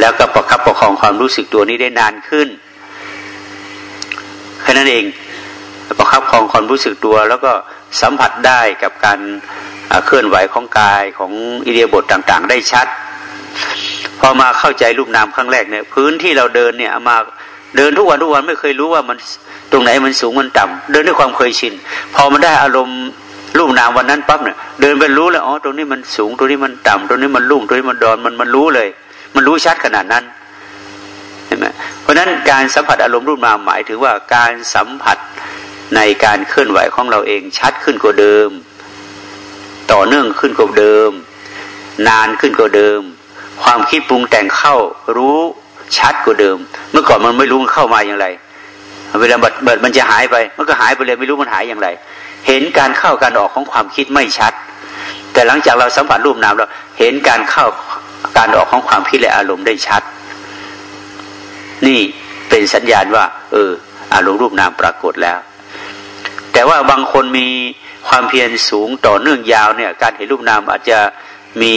A: แล้วก็ประคับประคองความรู้สึกตัวนี้ได้นานขึ้น แค่นั้นเองประคับประคองความรู้สึกตัว แล้วก็สัมผัสได้กับการเคลื่อนไหวของกายของอิเดียบทต่างๆ ได้ชัด พอมาเข้าใจรูปนามครั้งแรกเนี่ยพื้นที่เราเดินเนี่ยมาเดินทุกวันทุกวันไม่เคยรู้ว่ามันตรงไหนมันสูงมันต่ำเดินด้วยความเคยชิน พอมันได้อารมณ์รูปนามวันนั้นปั๊บเนี่ยเดินไปรู้แล้วอ๋อตรงนี้มันสูงตรงนี้มันต่ำตรงนี้มันลุ่มตรงนี้มันดอนมันมันรู้เลย มันรู้ชัดขนาดนั้น เห็นไหมเพราะฉะนั้นการสัมผัสอารมณ์รูปนามหมายถึงว่าการสัมผัสในการเคลื่อนไหวของเราเองชัดขึ้นกว่าเดิม ต่อเนื่องขึ้นกว่าเดิม นานขึ้นกว่าเดิม ความคิดปรุงแต่งเข้ารู้ชัดกว่าเดิม เมื่อก่อนมันไม่รู้มันเข้ามาอย่างไร เวลาเบิดมันจะหายไป มันก็หายไปเลยไม่รู้มันหายอย่างไร เห็นการเข้าการออกของความคิดไม่ชัด แต่หลังจากเราสัมผัสรูปนามเราเห็นการเข้าการออกของความคิดและอารมณ์ได้ชัด นี่เป็นสัญญาณว่า เออ อารมณ์รูปนามปรากฏแล้ว แต่ว่าบางคนมีความเพียรสูงต่อเนื่องยาวเนี่ย การเห็นรูปนามอาจจะมี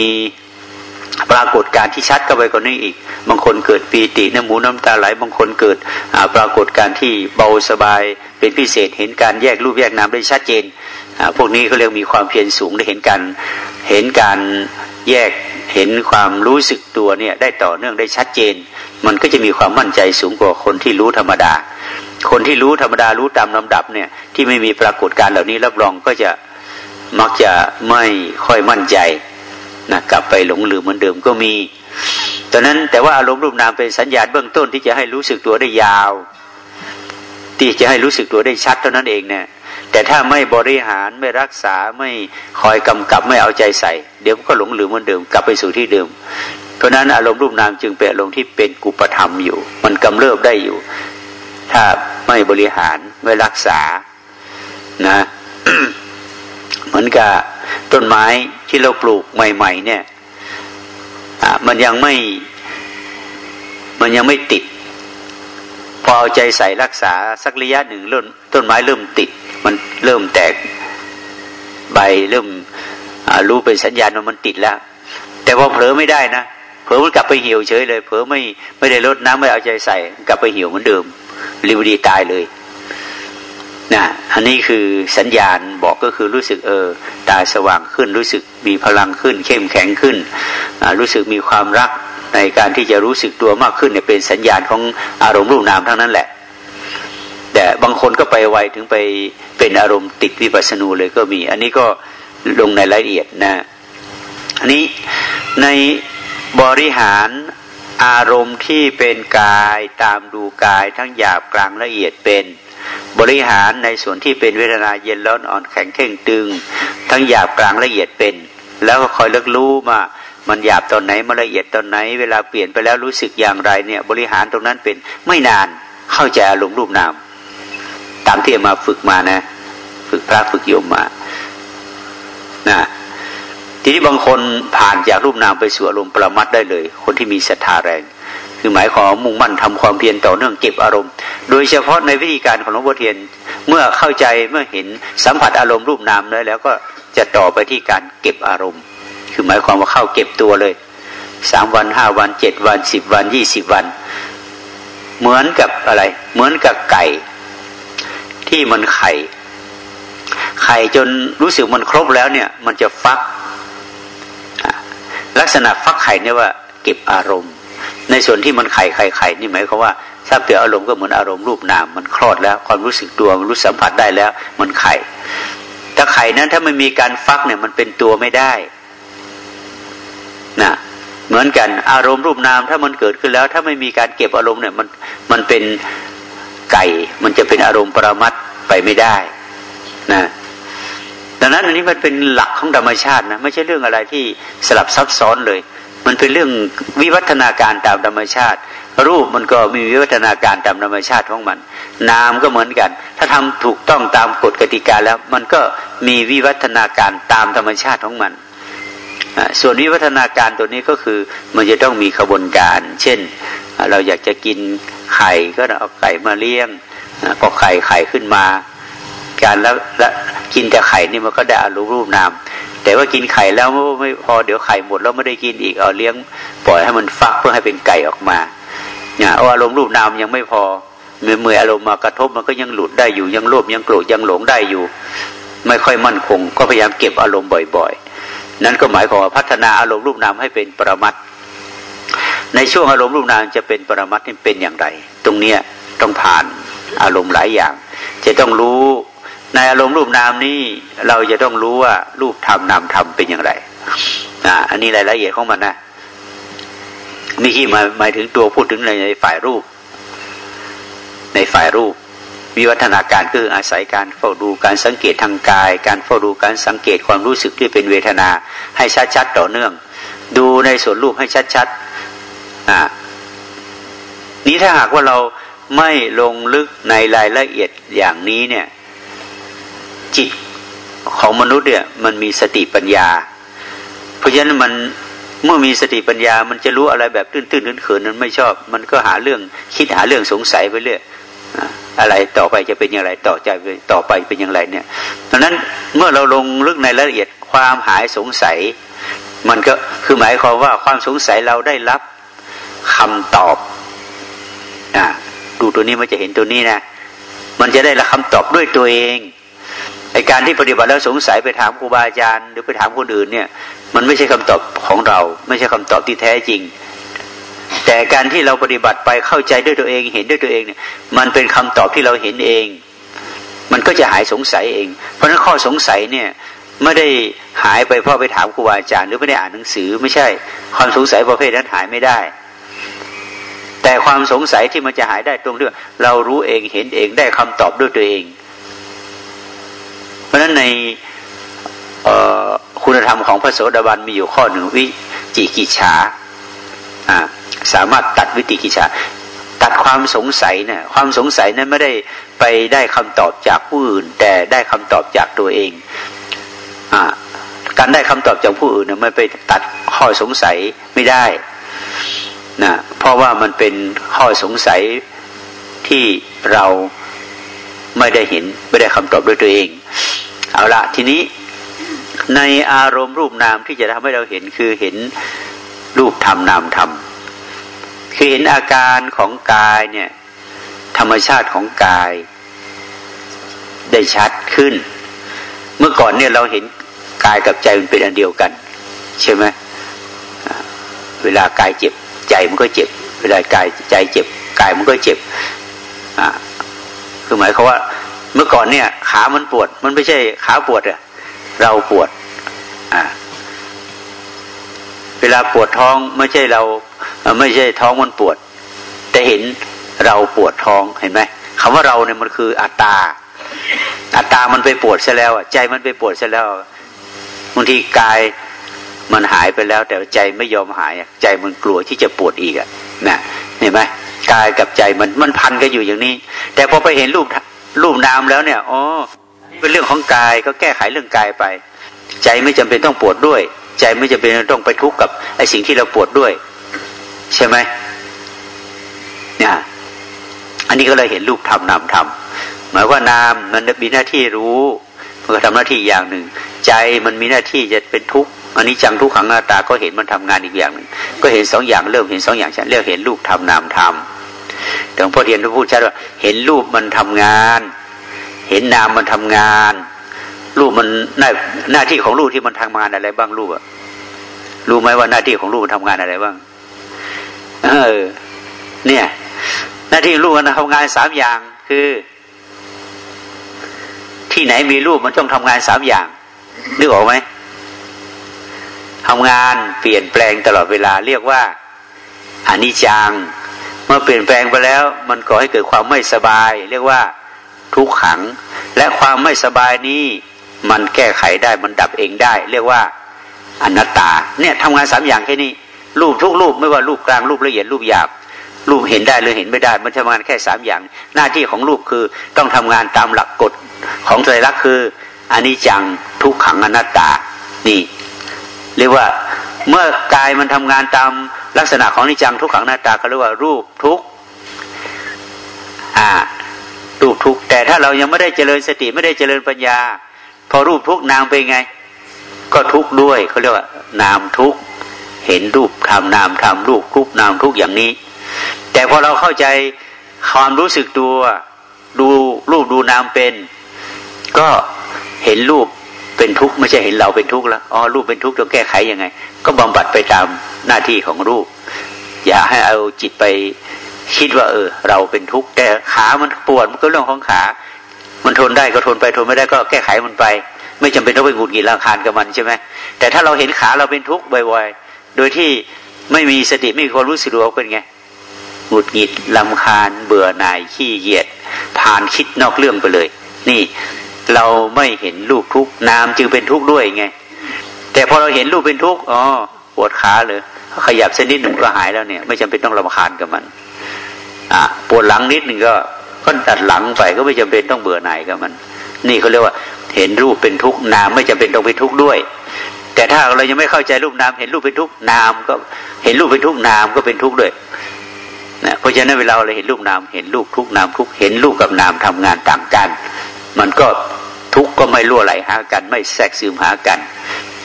A: ปรากฏการที่ชัดเข้าไปกว่านี้อีก บางคนเกิดปีติน้ำหมูน้ำตาไหล บางคนเกิดปรากฏการที่เบาสบาย เป็นพิเศษเห็นการแยกรูปแยกนามได้ชัดเจน พวกนี้เขาเรียกมีความเพียรสูงได้เห็นการเห็นการแยกเห็นความรู้สึกตัวเนี่ยได้ต่อเนื่องได้ชัดเจน มันก็จะมีความมั่นใจสูงกว่าคนที่รู้ธรรมดา คนที่รู้ธรรมดารู้ตามลำดับเนี่ยที่ไม่มีปรากฏการเหล่านี้รับรองก็จะมักจะไม่ค่อยมั่นใจนะกลับไปหลงลืมเหมือนเดิมก็มีตอนนั้นแต่ว่าอารมณ์รูปนามเป็นสัญญาณเบื้องต้นที่จะให้รู้สึกตัวได้ยาว ที่จะให้รู้สึกตัวได้ชัดเท่านั้นเองเนี่ยแต่ถ้าไม่บริหารไม่รักษาไม่คอยกำกับไม่เอาใจใส่ เดี๋ยวก็หลงลืมเหมือนเดิม กลับไปสู่ที่เดิม เพราะนั้นอารมณ์รูปนามจึงเป็นอารมณ์ที่เป็นกุปธรรมอยู่ มันกำเริบได้อยู่ ถ้าไม่บริหารไม่รักษานะเหมือนกับต้นไม้ที่เราปลูกใหม่ ๆ เนี่ยมันยังไม่มันยังไม่ติด พอเอาใจใส่รักษาสักระยะหนึ่งเริ่มต้นไม้เริ่มติด มันเริ่มแตกใบเริ่มรู้เป็นสัญญาณว่ามันติดแล้ว แต่พอเผลอไม่ได้นะ เผลอมันกลับไปเหี่ยวเฉยเลยเผลอไม่ไม่ได้ลดน้ำไม่เอาใจใส่ กลับไปเหี่ยวเหมือนเดิมรีบดีตายเลยนะอันนี้คือสัญญาณบอกก็คือรู้สึกเออตาสว่างขึ้น รู้สึกมีพลังขึ้น เข้มแข็งขึ้น รู้สึกมีความรักในการที่จะรู้สึกตัวมากขึ้นเนี่ยเป็นสัญญาณของอารมณ์รูปนามทั้งนั้นแหละ แต่บางคนก็ไปไวถึงไปเป็นอารมณ์ติดวิปัสสนูเลยก็มี อันนี้ก็ลงในรายละเอียดนะ อันนี้ใน บริหารอารมณ์ที่เป็นกายตามดูกายทั้งหยาบกลางละเอียดเป็น บริหารในส่วนที่เป็นเวทนาเย็นร้อนอ่อนแข็งเข่งตึง ทั้งหยาบกลางละเอียดเป็น แล้วก็คอยเลือกรู้มามันหยาบตอนไหนมันละเอียดตอนไหน เวลาเปลี่ยนไปแล้วรู้สึกอย่างไรเนี่ย บริหารตรงนั้นเป็นไม่นานเข้าใจอารมณ์รูปนามตามที่มาฝึกมานะ ฝึกพระฝึกโยมมานะ ทีนี้บางคนผ่านจากรูปนามไปสู่อารมณ์ปรมัดได้เลย คนที่มีศรัทธาแรง คือหมายความมุ่งมั่นทำความเพียรต่อเนื่องเก็บอารมณ์ โดยเฉพาะในวิธีการของหลวงพ่อเทียนเมื่อเข้าใจเมื่อเห็นสัมผัสอารมณ์รูปนามเลยแล้วก็จะต่อไปที่การเก็บอารมณ์ คือหมายความว่าเข้าเก็บตัวเลยสามวันห้าวันเจ็ดวันสิบวันยี่สิบวัน เหมือนกับอะไร เหมือนกับไก่ ที่มันไข่ไข่จนรู้สึกมันครบแล้วเนี่ย มันจะฟัก ลักษณะฟักไข่เนี่ยว่าเก็บอารมณ์ ในส่วนที่มันไข่ไข่ไข่นี่หมายความว่าทราบเปลี่ยอารมณ์ก็เหมือนอารมณ์รูปนาม มันคลอดแล้วความรู้สึกตัวมันรู้สัมผัสได้แล้ว มันไข่ถ้าไข่นั้นถ้าไม่มีการฟักเนี่ยมันเป็นตัวไม่ได้นะเหมือนกันอารมณ์รูปนามถ้ามันเกิดขึ้นแล้ว ถ้าไม่มีการเก็บอารมณ์เนี่ยมันมันเป็นไก่ มันจะเป็นอารมณ์ปรมัตไปไม่ได้นะ ดังนั้นอันนี้มันเป็นหลักของธรรมชาตินะไม่ใช่เรื่องอะไรที่สลับซับซ้อนเลย มันเป็นเรื่องวิวัฒนาการตามธรรมชาติ รูปมันก็มีวิวัฒนาการตามธรรมชาติของมัน นามก็เหมือนกัน ถ้าทำถูกต้องตามกฎกติกาแล้วมันก็มีวิวัฒนาการตามธรรมชาติของมันส่วนวิวัฒนาการตัวนี้ก็คือมันจะต้องมีขบวนการ เช่น เราอยากจะกินไข่ก็เอาไก่มาเลี้ยงก็ไข่ไข่ขึ้นมา การแล้วละกินแต่ไข่นี่มันก็ได้อารมณ์รูปนาม แต่ว่ากินไข่แล้วไม่พอเดี๋ยวไข่หมดแล้วไม่ได้กินอีกเอาเลี้ยงปล่อยให้มันฟักเพื่อให้เป็นไก่ออกมาเนี่ยเอาอารมณ์รูปนามยังไม่พอเมื่อเมื่ออารมณ์มากระทบมันก็ยังหลุดได้อยู่ยังโลภยังโกรธยังหลงได้อยู่ ไม่ค่อยมั่นคง ก็พยายามเก็บอารมณ์บ่อย ๆ นั้นก็หมายความว่าพัฒนาอารมณ์รูปนามให้เป็นปรมัตในช่วงอารมณ์รูปนามจะเป็นปรมัตนี่เป็นอย่างไร ตรงเนี้ยต้องผ่านอารมณ์หลายอย่าง จะต้องรู้ ในอารมณ์รูปนามนี้เราจะต้องรู้ว่ารูปธรรมนามธรรมเป็นอย่างไรอ่าอันนี้รายละเอียดของมันนะนี่ที่มาหมายถึงตัวพูดถึงในฝ่ายรูป ในฝ่ายรูป วิวัฒนาการคืออาศัยการเฝ้าดูการสังเกตทางกาย การเฝ้าดูการสังเกตความรู้สึกที่เป็นเวทนา ให้ชัดๆต่อเนื่อง ดูในส่วนรูปให้ชัดๆอ่านี้ถ้าหากว่าเราไม่ลงลึกในรายละเอียดอย่างนี้เนี่ย จิตของมนุษย์เนี่ยมันมีสติปัญญา เพราะฉะนั้นมันเมื่อมีสติปัญญา มันจะรู้อะไรแบบตื้นๆเขินนั้นไม่ชอบ มันก็หาเรื่องคิดหาเรื่องสงสัยไปเรื่อยอะไรต่อไปจะเป็นอย่างไรต่อใจต่อไปเป็นอย่างไรเนี่ยดังนั้นเมื่อเราลงลึกในรายละเอียดความหายสงสัย มันก็คือหมายความว่าความสงสัยเราได้รับคำตอบอ่าดูตัวนี้มันจะเห็นตัวนี้นะมันจะได้รับคำตอบด้วยตัวเอง ไอการที่ปฏิบัติแล้วสงสัยไปถามครูบาอาจารย์หรือไปถามคนอื่นเนี่ย มันไม่ใช่คำตอบของเรา ไม่ใช่คำตอบที่แท้จริง แต่การที่เราปฏิบัติไปเข้าใจด้วยตัวเอง เห็นด้วยตัวเองเนี่ย มันเป็นคำตอบที่เราเห็นเอง มันก็จะหายสงสัยเอง เพราะนั้นข้อสงสัยเนี่ยไม่ได้หายไปเพราะไปถามครูบาอาจารย์หรือไม่ได้อ่านหนังสือ ไม่ใช่ ความสงสัยประเภทนั้นหายไม่ได้ แต่ความสงสัยที่มันจะหายได้ตรงเรื่องเรารู้เองเห็นเองได้คำตอบด้วยตัวเอง พราะฉะนั้นในคุณธรรมของพระโสดาบันมีอยู่ข้อหนึ่งวิจิกิจฉาสามารถตัดวิจิกิจฉาตัดความสงสัยเนี่ยความสงสัยนั้นไม่ได้ไปได้คำตอบจากผู้อื่น แต่ได้คำตอบจากตัวเองอการได้คำตอบจากผู้อื่นเนี่ยไม่ไปตัดข้อสงสัยไม่ได้นะเพราะว่ามันเป็นข้อสงสัยที่เรา ไม่ได้เห็น ไม่ได้คำตอบด้วยตัวเอง เอาละทีนี้ในอารมณ์รูปนามที่จะทำให้เราเห็นคือเห็นรูปธรรมนามธรรมคือเห็นอาการของกายเนี่ยธรรมชาติของกาย ได้ชัดขึ้น เมื่อก่อนเนี่ยเราเห็นกายกับใจมันเป็นอันเดียวกัน ใช่ไหมเวลากายเจ็บ ใจมันก็เจ็บ เวลากายใจเจ็บกายมันก็เจ็บอ่า คือหมายความว่า เมื่อก่อนเนี่ย ขามันปวด มันไม่ใช่ขาปวดอะเราปวด อ่า เวลาปวดท้องไม่ใช่เรา ไม่ใช่ท้องมันปวด แต่เห็นเราปวดท้องเห็นไหมคำว่าเราเนี่ยมันคืออัตตา อัตตามันไปปวดซะแล้วใจมันไปปวดซะแล้วบางทีกายมันหายไปแล้ว แต่ใจไม่ยอมหายใจมันกลัวที่จะปวดอีกอะนะเห็นไหม กายกับใจมันมันพันกันอยู่อย่างนี้ แต่พอไปเห็นรูปรูปนามแล้วเนี่ยอ๋อเป็นเรื่องของกายก็แก้ไขเรื่องกายไป ใจไม่จำเป็นต้องปวดด้วย ใจไม่จำเป็นต้องไปทุกข์กับไอ้สิ่งที่เราปวดด้วย ใช่ไหมเนี่ยอันนี้ก็เลยเห็นรูปธรรมนามธรรมหมายว่านามมันมีหน้าที่รู้มันก็ทำหน้าที่อย่างหนึ่ง ใจมันมีหน้าที่จะเป็นทุกข์อันนี้จังทุกขังหน้าตาก็เห็นมันทำงานอีกอย่างหนึ่งก็เห็นสองอย่างเริ่มเห็นสองอย่างฉันเรียกเห็นรูปธรรมนามธรรม หลวงพ่อเทียนพูดชัดว่า เห็นรูปมันทำงาน เห็นนามมันทำงาน รูปมันหน้าหน้าที่ของรูปที่มันทำงานอะไรบ้างรูปอะรู้ไหมว่าหน้าที่ของรูปมันทำงานอะไรบ้าง เออ เนี่ย หน้าที่รูปมันทำงานสามอย่างคือ ที่ไหนมีรูปมันต้องทำงานสามอย่างนึกออกไหมทำงานเปลี่ยนแปลงตลอดเวลาเรียกว่าอนิจจัง เมื่อเปลี่ยนแปลงไปแล้ว มันก่อให้เกิดความไม่สบาย เรียกว่าทุกขัง และความไม่สบายนี้มันแก้ไขได้มันดับเองได้ เรียกว่าอนัตตา เนี่ยทำงานสามอย่างแค่นี้รูปทุกรูปไม่ว่ารูปกลางรูปละเอียดรูปหยาบรูปเห็นได้หรือเห็นไม่ได้ มันทำงานแค่สามอย่าง หน้าที่ของรูปคือต้องทำงานตามหลักกฎของไตรลักษณ์คืออนิจจังทุกขังอนัตตา นี่ เรียกว่าเมื่อกายมันทำงานตาม ลักษณะของนิจังทุกขังหน้าตาก็เรียกว่ารูปทุกอ่ารูปทุกแต่ถ้าเรายังไม่ได้เจริญสติไม่ได้เจริญปัญญา พอรูปทุกนามเป็นไง ก็ทุกด้วยเขาเรียกว่านามทุกเห็นรูปทำนามทำรูปทุกนามทุกอย่างนี้ แต่พอเราเข้าใจความรู้สึกตัวดูรูปดูนามเป็น ก็เห็นรูป เป็นทุกข์ไม่ใช่เห็นเราเป็นทุกข์แล้วอ๋อรูปเป็นทุกข์ต้องแก้ไขยังไง ก็บำบัดไปตามหน้าที่ของรูป อย่าให้เอาจิตไปคิดว่า เออ เราเป็นทุกข์แต่ขามันปวดมันก็เรื่องของขา มันทนได้ก็ทนไปทนไม่ได้ก็แก้ไขมันไป ไม่จำเป็นต้องไปหงุดหงิดราคานกับมันใช่ไหมแต่ถ้าเราเห็นขาเราเป็นทุกข์บ่อยๆโดยที่ไม่มีสติไม่มีความรู้สึกตัวเป็นไงหงุดหงิดลำคาญ เบื่อหน่ายขี้เกียจผ่านคิดนอกเรื่องไปเลย นี่ เราไม่เห็นรูปทุกนามจึงเป็นทุกข์ด้วยไง แต่พอเราเห็นรูปเป็นทุกข์อ๋อปวดขาเลยขยับเส้นนิดหนึ่งก็หายแล้วเนี่ย ไม่จำเป็นต้องรำคาญกับมัน อะปวดหลังนิดหนึ่งก็ก็ตัดหลังไปก็ไม่จำเป็นต้องเบื่อหน่ายกับมัน นี่เขาเรียกว่า เห็นรูปเป็นทุกข์นามไม่จำเป็นต้องเป็นทุกข์ด้วย แต่ถ้าเรายังไม่เข้าใจรูปนาม เห็นรูปเป็นทุกข์นามก็เห็นรูปเป็นทุกข์นามก็เป็นทุกข์ด้วยนะเพราะฉะนั้นเวลาเราเห็นรูปนาม เห็นรูปทุกนามทุกเห็นรูปกับนามทำงานต่างกัน มันก็ทุกข์ก็ไม่ล่วไหลหากัน ไม่แทรกซึมหากัน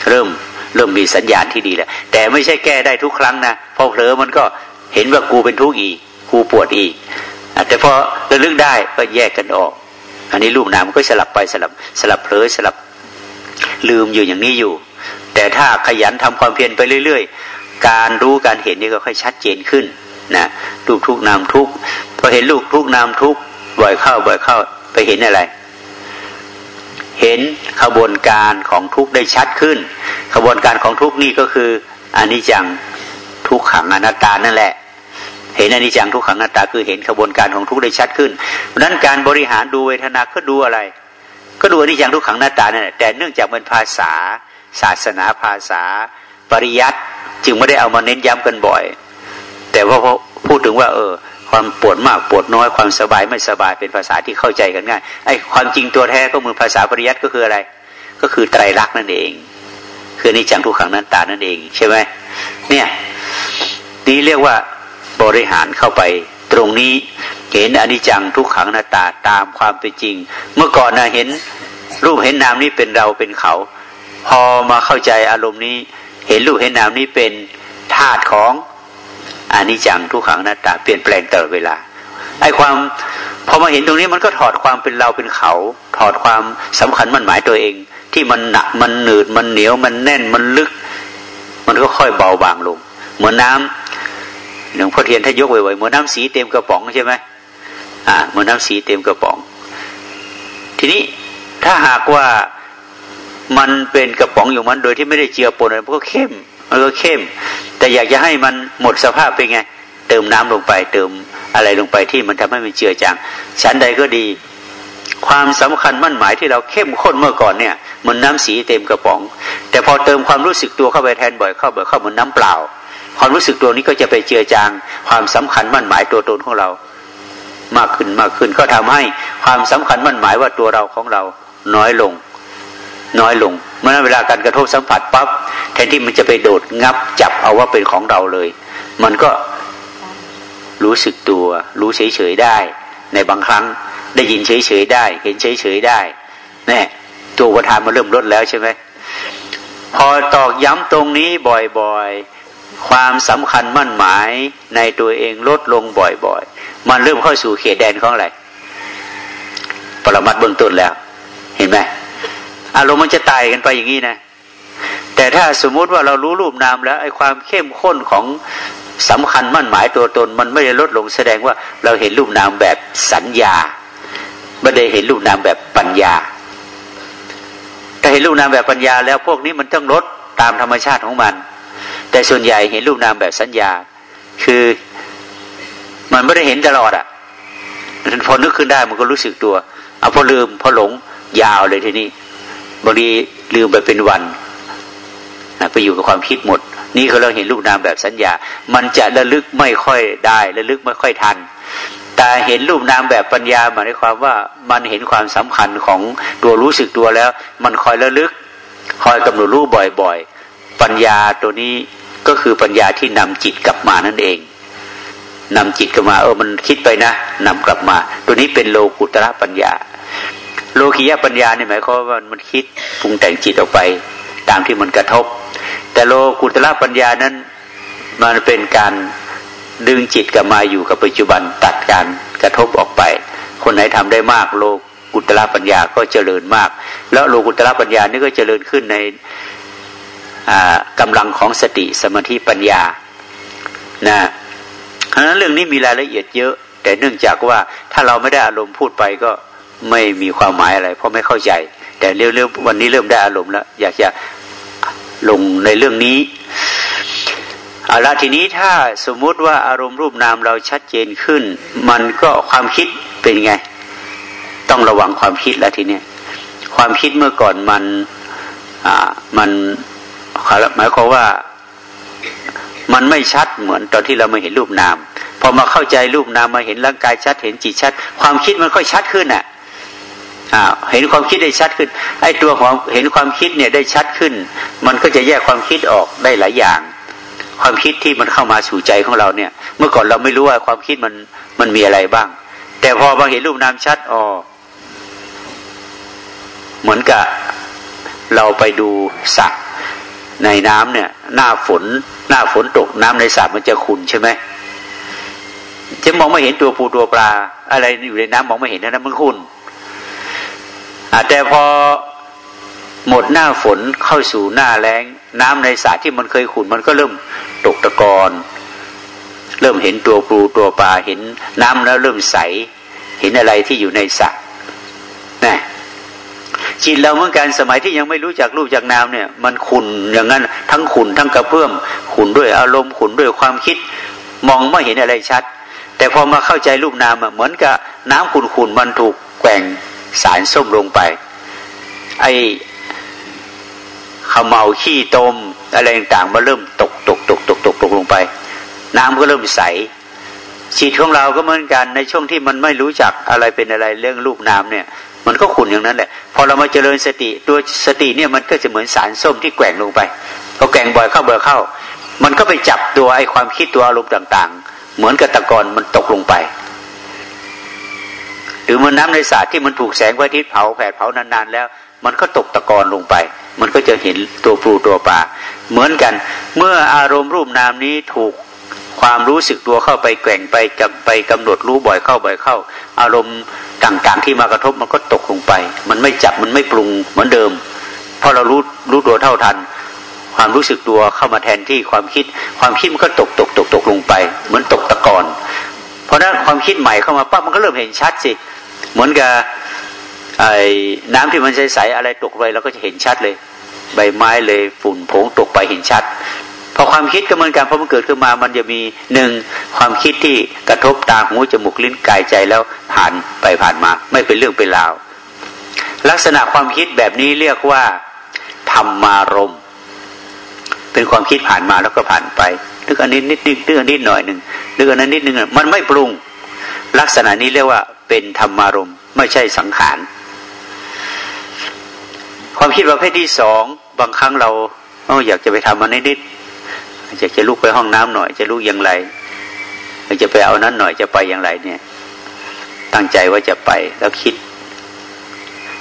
A: เริ่มเริ่มมีสัญญาณที่ดีแล้ว แต่ไม่ใช่แก้ได้ทุกครั้งนะพอเผลอมันก็เห็นว่ากูเป็นทุกข์อีกกูปวดอีกแต่พอระลึกได้ก็แยกกันออก อันนี้รูปนามก็สลับไปสลับสลับเผลอสลับลืมอยู่อย่างนี้อยู่ แต่ถ้าขยันทำความเพียรไปเรื่อย ๆ การรู้การเห็นนี่ก็ค่อยชัดเจนขึ้นนะรูปทุกนามทุกพอเห็นรูปทุกนามทุกบ่อยเข้าบ่อยเข้าไปเห็นอะไร เห็นขบวนการของทุกข์ได้ชัดขึ้น ขบวนการของทุกข์นี่ก็คืออนิจจังทุกขังอนัตตานั่นแหละ เห็นอนิจจังทุกขังอนัตตาคือเห็นขบวนการของทุกข์ได้ชัดขึ้นเพราะนั้นการบริหารดูเวทนาก็ดูอะไร ก็ดูอนิจจังทุกขังอนัตตานั่นแหละแต่เนื่องจากเป็นภาษา ศาสนาภาษา ปริยัติจึงไม่ได้เอามาเน้นย้ำกันบ่อย แต่ว่าพอพูดถึงว่า เออ ความปวดมากปวดน้อยความสบายไม่สบายเป็นภาษาที่เข้าใจกันง่ายไอ้ความจริงตัวแท้ก็มือภาษาปริยัติก็คืออะไร ก็คือไตรลักษณ์นั่นเอง คือนิจังทุกขังนั้นตานั่นเอง ใช่ไหมเนี่ยนี่เรียกว่าบริหารเข้าไปตรงนี้เห็นอนิจจังทุกขังนาตาตามความเป็นจริง เมื่อก่อนนะเห็นรูปเห็นนามนี้เป็นเราเป็นเขา พอมาเข้าใจอารมณ์นี้ เห็นรูปเห็นนามนี้เป็นธาตุของ อันนี้จังทุกขังหน้าตาเปลี่ยนแปลงตลอดเวลาไอ้ความพอมาเห็นตรงนี้มันก็ถอดความเป็นเราเป็นเขา ถอดความสำคัญมันหมายตัวเอง ที่มันหนักมันหนืดมันเหนียวมันแน่นมันลึก มันก็ค่อยเบาบางลง เหมือนน้าหลวงพ่อเทียนถ้ายกไว้ๆเหมือนน้าสีเต็มกระป๋องใช่ไหมอ่าเหมือนน้าสีเต็มกระป๋อง ทีนี้ถ้าหากว่ามันเป็นกระป๋องอยู่มันโดยที่ไม่ได้เจือปนอะไรมันก็เข้มมันก็เข้ม แต่อยากจะให้มันหมดสภาพเป็นไง เติมน้ำลงไป เติมอะไรลงไปที่มันทำให้มันเจือจางชั้นใดก็ดี ความสำคัญมั่นหมายที่เราเข้มข้นเมื่อก่อนเนี่ยมันน้ำสีเต็มกระป๋อง แต่พอเติมความรู้สึกตัวเข้าไปแทนบ่อยเข้าบ่อยเข้าเหมือนน้าเปล่า ความรู้สึกตัวนี้ก็จะไปเจือจาง ความสำคัญมั่นหมายตัวตนของเรา มากขึ้นมากขึ้นก็ทำให้ความสำคัญมั่นหมายว่าตัวเราของเราน้อยลง น้อยลงเมื่อเวลาการกระทบสัมผัสปับ๊บแทนที่มันจะไปโดดงับจับเอาว่าเป็นของเราเลย มันก็รู้สึกตัว รู้เฉยๆได้ ในบางครั้งได้ยินเฉยๆได้ เห็นเฉยๆได้แน่ตัวประธานมาเริ่มลดแล้วใช่ไหมพอตอกย้ำตรงนี้บ่อยๆ ความสำคัญมั่นหมายในตัวเองลดลงบ่อยๆ มันเริ่มเข้าสู่เขตแดนของอะไรปรมัดเบื้องต้นแล้ว เห็นไหม อารมณ์มันจะตายกันไปอย่างนี้นะ แต่ถ้าสมมุติว่าเรารู้รูปนามแล้วไอ้ความเข้มข้นของสำคัญมั่นหมายตัวตน มันไม่ได้ลดลงแสดงว่าเราเห็นรูปนามแบบสัญญา ไม่ได้เห็นรูปนามแบบปัญญาถ้าเห็นรูปนามแบบปัญญา แล้วพวกนี้มันต้องลดตามธรรมชาติของมัน แต่ส่วนใหญ่เห็นรูปนามแบบสัญญา คือมันไม่ได้เห็นตลอดอะ่ะพอนึกขึ้นได้มันก็รู้สึกตัว เอาพอลืมพอหลงยาวเลยทีนี้ บางทีลืมไปเป็นวันไปอยู่กับความคิดหมด นี่เขาเราเห็นรูปนามแบบสัญญา มันจะระลึกไม่ค่อยได้ระลึกไม่ค่อยทัน แต่เห็นรูปนามแบบปัญญาหมายความว่ามันเห็นความสำคัญของตัวรู้สึกตัวแล้ว มันคอยระลึก คอยกำหนดรู้บ่อยๆ ปัญญาตัวนี้ก็คือปัญญาที่นำจิตกลับมานั่นเองนำจิตกลับมาเออมันคิดไปนะนำกลับมา ตัวนี้เป็นโลกุตระปัญญา โลคียปัญญาเนี่ยหมายความว่ามันคิดปรุงแต่งจิตออกไป ตามที่มันกระทบ แต่โลกุตละปัญญานั้นมันเป็นการดึงจิตกลับมาอยู่กับปัจจุบันตัดการกระทบออกไป คนไหนทำได้มากโลกุตละปัญญาก็เจริญมาก แล้วโลกุตละปัญญานี่ก็เจริญขึ้นในกำลังของสติสมาธิปัญญานะเพราะนั้นเรื่องนี้มีรายละเอียดเยอะ แต่เนื่องจากว่าถ้าเราไม่ได้อารมณ์พูดไปก็ ไม่มีความหมายอะไร เพราะไม่เข้าใจ แต่เร็วๆวันนี้เริ่มได้อารมณ์แล้วอยากจะลงในเรื่องนี้เอาละทีนี้ถ้าสมมุติว่าอารมณ์รูปนามเราชัดเจนขึ้น มันก็ความคิดเป็นไง ต้องระวังความคิดแล้วทีนี้ความคิดเมื่อก่อนมันอ่ามันหมายความว่ามันไม่ชัดเหมือนตอนที่เรามาเห็นรูปนามพอมาเข้าใจรูปนามมาเห็นร่างกายชัดเห็นจิตชัด ความคิดมันค่อยชัดขึ้นอะ เห็นความคิดได้ชัดขึ้น ไอ้ตัวของเห็นความคิดเนี่ยได้ชัดขึ้น มันก็จะแยกความคิดออกได้หลายอย่าง ความคิดที่มันเข้ามาสู่ใจของเราเนี่ย เมื่อก่อนเราไม่รู้ว่าความคิดมันมันมีอะไรบ้าง แต่พอมาเห็นรูปนามชัดอ๋อเหมือนกับเราไปดูสระในน้ำเนี่ย หน้าฝน หน้าฝนตกน้ำในสระมันจะขุ่นใช่ไหมจะมองไม่เห็นตัวปูตัวปลา อะไรอยู่ในน้ำมองไม่เห็นนะมันขุ่น แต่พอหมดหน้าฝนเข้าสู่หน้าแรงน้ำในสระที่มันเคยขุ่นมันก็เริ่มตกตะกอนเริ่มเห็นตัวปูตัวปลาเห็นน้ำแล้วเริ่มใส เห็นอะไรที่อยู่ในสระนะจิตเราเมื่อการสมัยที่ยังไม่รู้จักรูปจากนามเนี่ย มันขุนอย่างนั้น ทั้งขุนทั้งกระเพื่อมขุนด้วยอารมณ์ขุนด้วยความคิด มองไม่เห็นอะไรชัด แต่พอมาเข้าใจรูปนามเหมือนกับน้ำขุนขุนมันถูกแกว่ง สารส้มลงไป ไอ้ขมเมาขี้ตมอะไรต่างๆมาเริ่มตกตกตกตกตกตกลงไป น้ำก็เริ่มใสจิตของเราก็เหมือนกันในช่วงที่มันไม่รู้จักอะไรเป็นอะไรเรื่องรูปน้ำเนี่ย มันก็ขุ่นอย่างนั้นแหละพอเรามาเจริญสติตัวสติเนี่ยมันก็จะเหมือนสารส้มที่แกว่งลงไปพอแกว่งบ่อยเข้าเบื่อเข้า มันก็ไปจับตัวไอ้ความคิดตัวอารมณ์ต่าง ๆ เหมือนกับตะกอนมันตกลงไป รือมันน้ำในสระที่มันถูกแสงพระอาทิตย์เผาแผดเผานานๆแล้ว มันก็ตกตะกอนลงไป มันก็จะเห็นตัวปูตัวปลาเหมือนกัน เมื่ออารมณ์รูปนามนี้ถูกความรู้สึกตัวเข้าไปแกว่งไปกับไปกำหนดรู้บ่อยเข้าบ่อยเข้า อารมณ์ต่างๆที่มากระทบมันก็ตกลงไป มันไม่จับมันไม่ปรุงเหมือนเดิมเพราะเรารู้รู้ตัวเท่าทัน ความรู้สึกตัวเข้ามาแทนที่ความคิด ความคิดมันก็ตกตกตกตกลงไป เหมือนตกตะกอนเพราะนั้นความคิดใหม่เข้ามาปั๊บมันก็เริ่มเห็นชัดสิ เหมือนกับไอ้น้ำที่มันใสๆอะไรตกไปเราก็จะเห็นชัดเลย ใบไม้เลยฝุ่นผงตกไปเห็นชัดพอความคิดก็เหมือนกันพอมันเกิดขึ้นมา มันจะมีหนึ่งความคิดที่กระทบตาหูจมูกลิ้นกายใจแล้วผ่านไปผ่านมา ไม่เป็นเรื่องเป็นราว ลักษณะความคิดแบบนี้เรียกว่าธรรมารมเป็นความคิดผ่านมาแล้วก็ผ่านไปนึกอันนี้นิดนึงนึกอันนี้หน่อยหนึ่งนึกอันนั้นนิดนึงมันไม่ปรุง ลักษณะนี้เรียกว่า เป็นธรรมารมไม่ใช่สังขาร ความคิดประเภทที่สองบางครั้งเราเออยากจะไปทำมันนิดจะจะลุกไปห้องน้ำหน่อย จะลุกอย่างไรอยากจะไปเอานั้นหน่อยจะไปอย่างไรเนี่ย ตั้งใจว่าจะไปแล้วคิด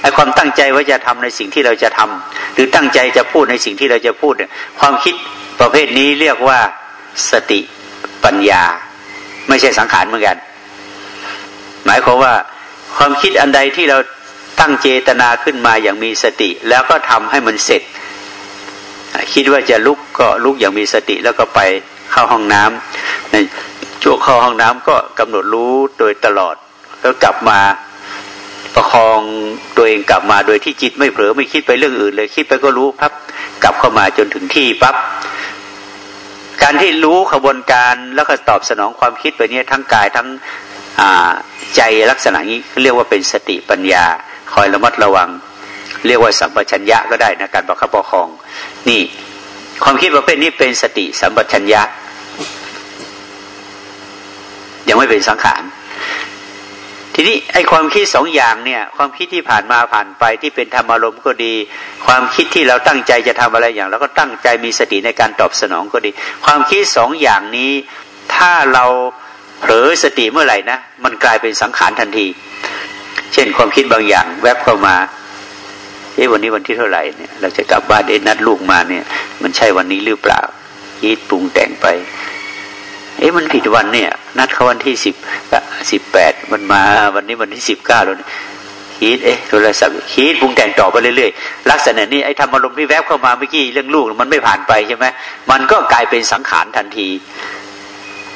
A: ไอ้ความตั้งใจว่าจะทำในสิ่งที่เราจะทำหรือตั้งใจจะพูดในสิ่งที่เราจะพูดเนี่ยความคิดประเภทนี้เรียกว่าสติปัญญา ไม่ใช่สังขารเหมือนกัน หมายความว่าความคิดอันใดที่เราตั้งเจตนาขึ้นมาอย่างมีสติ แล้วก็ทำให้มันเสร็จ คิดว่าจะลุกก็ลุกอย่างมีสติแล้วก็ไปเข้าห้องน้ำในช่วงเข้าห้องน้ำก็กำหนดรู้โดยตลอด แล้วกลับมาประคองตัวเองกลับมาโดยที่จิตไม่เผลอไม่คิดไปเรื่องอื่นเลยคิดไปก็รู้พับกลับเข้ามาจนถึงที่ปั๊บการที่รู้ขบวนการแล้วก็ตอบสนองความคิดไปเนี้ทั้งกายทั้ง ใจลักษณะนี้เรียกว่าเป็นสติปัญญา คอยระมัดระวัง เรียกว่าสัมปชัญญะก็ได้นะการประคับประคอง นี่ ความคิดประเภทนี้เป็นสติสัมปชัญญะ ยังไม่เป็นสังขารทีนี้ไอ้ความคิดสองอย่างเนี่ย ความคิดที่ผ่านมาผ่านไปที่เป็นธรรมารมณ์ก็ดี ความคิดที่เราตั้งใจจะทำอะไรอย่างแล้วก็ตั้งใจมีสติในการตอบสนองก็ดี ความคิดสองอย่างนี้ถ้าเรา เผลอสติเมื่อไหร่นะมันกลายเป็นสังขารทันที เช่นความคิดบางอย่าง แวบเข้ามาเอ๊ะวันนี้วันที่เท่าไหร่เนี่ยเราจะกลับบ้านเอ๊ะนัดลูกมาเนี่ย มันใช่วันนี้หรือเปล่าคิดปรุงแต่งไป เอ๊ะมันผิดวันเนี่ย นัดเขาวันที่สิบสิบแปดมันมาวันนี้วันที่สิบเก้าแล้วคิดเอ๊ะโทรศัพท์คิดปรุงแต่งต่อไปเรื่อยๆลักษณะนี้ไอ้ธรรมอารมณ์ที่แวบเข้ามาเมื่อกี้เรื่องลูกมันไม่ผ่านไปใช่ไหมมันก็กลายเป็นสังขารทันที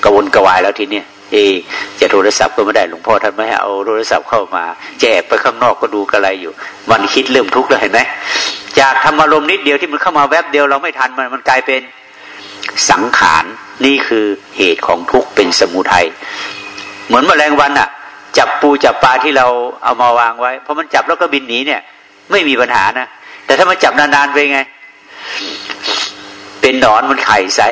A: กระวนกระวายแล้วทีเนี้ย เอจะโทรศัพท์ก็ไม่ได้หลวงพ่อท่านไม่ให้เอาโทรศัพท์เข้ามาแจกไปข้างนอกก็ดูกระไรอยู่ มันคิดเริ่มทุกข์แล้วเห็นไหมจากธรรมารมณ์นิดเดียวที่มันเข้ามาแวบเดียวเราไม่ทันมันมันกลายเป็นสังขารนี่คือเหตุของทุกข์เป็นสมุทัยเหมือนแมลงวันอะจับปูจับปลาที่เราเอามาวางไว้พอมันจับแล้วก็บินหนีเนี่ย ไม่มีปัญหานะแต่ถ้ามันจับนานๆไปไง เป็นหนอนมันไข่ใส่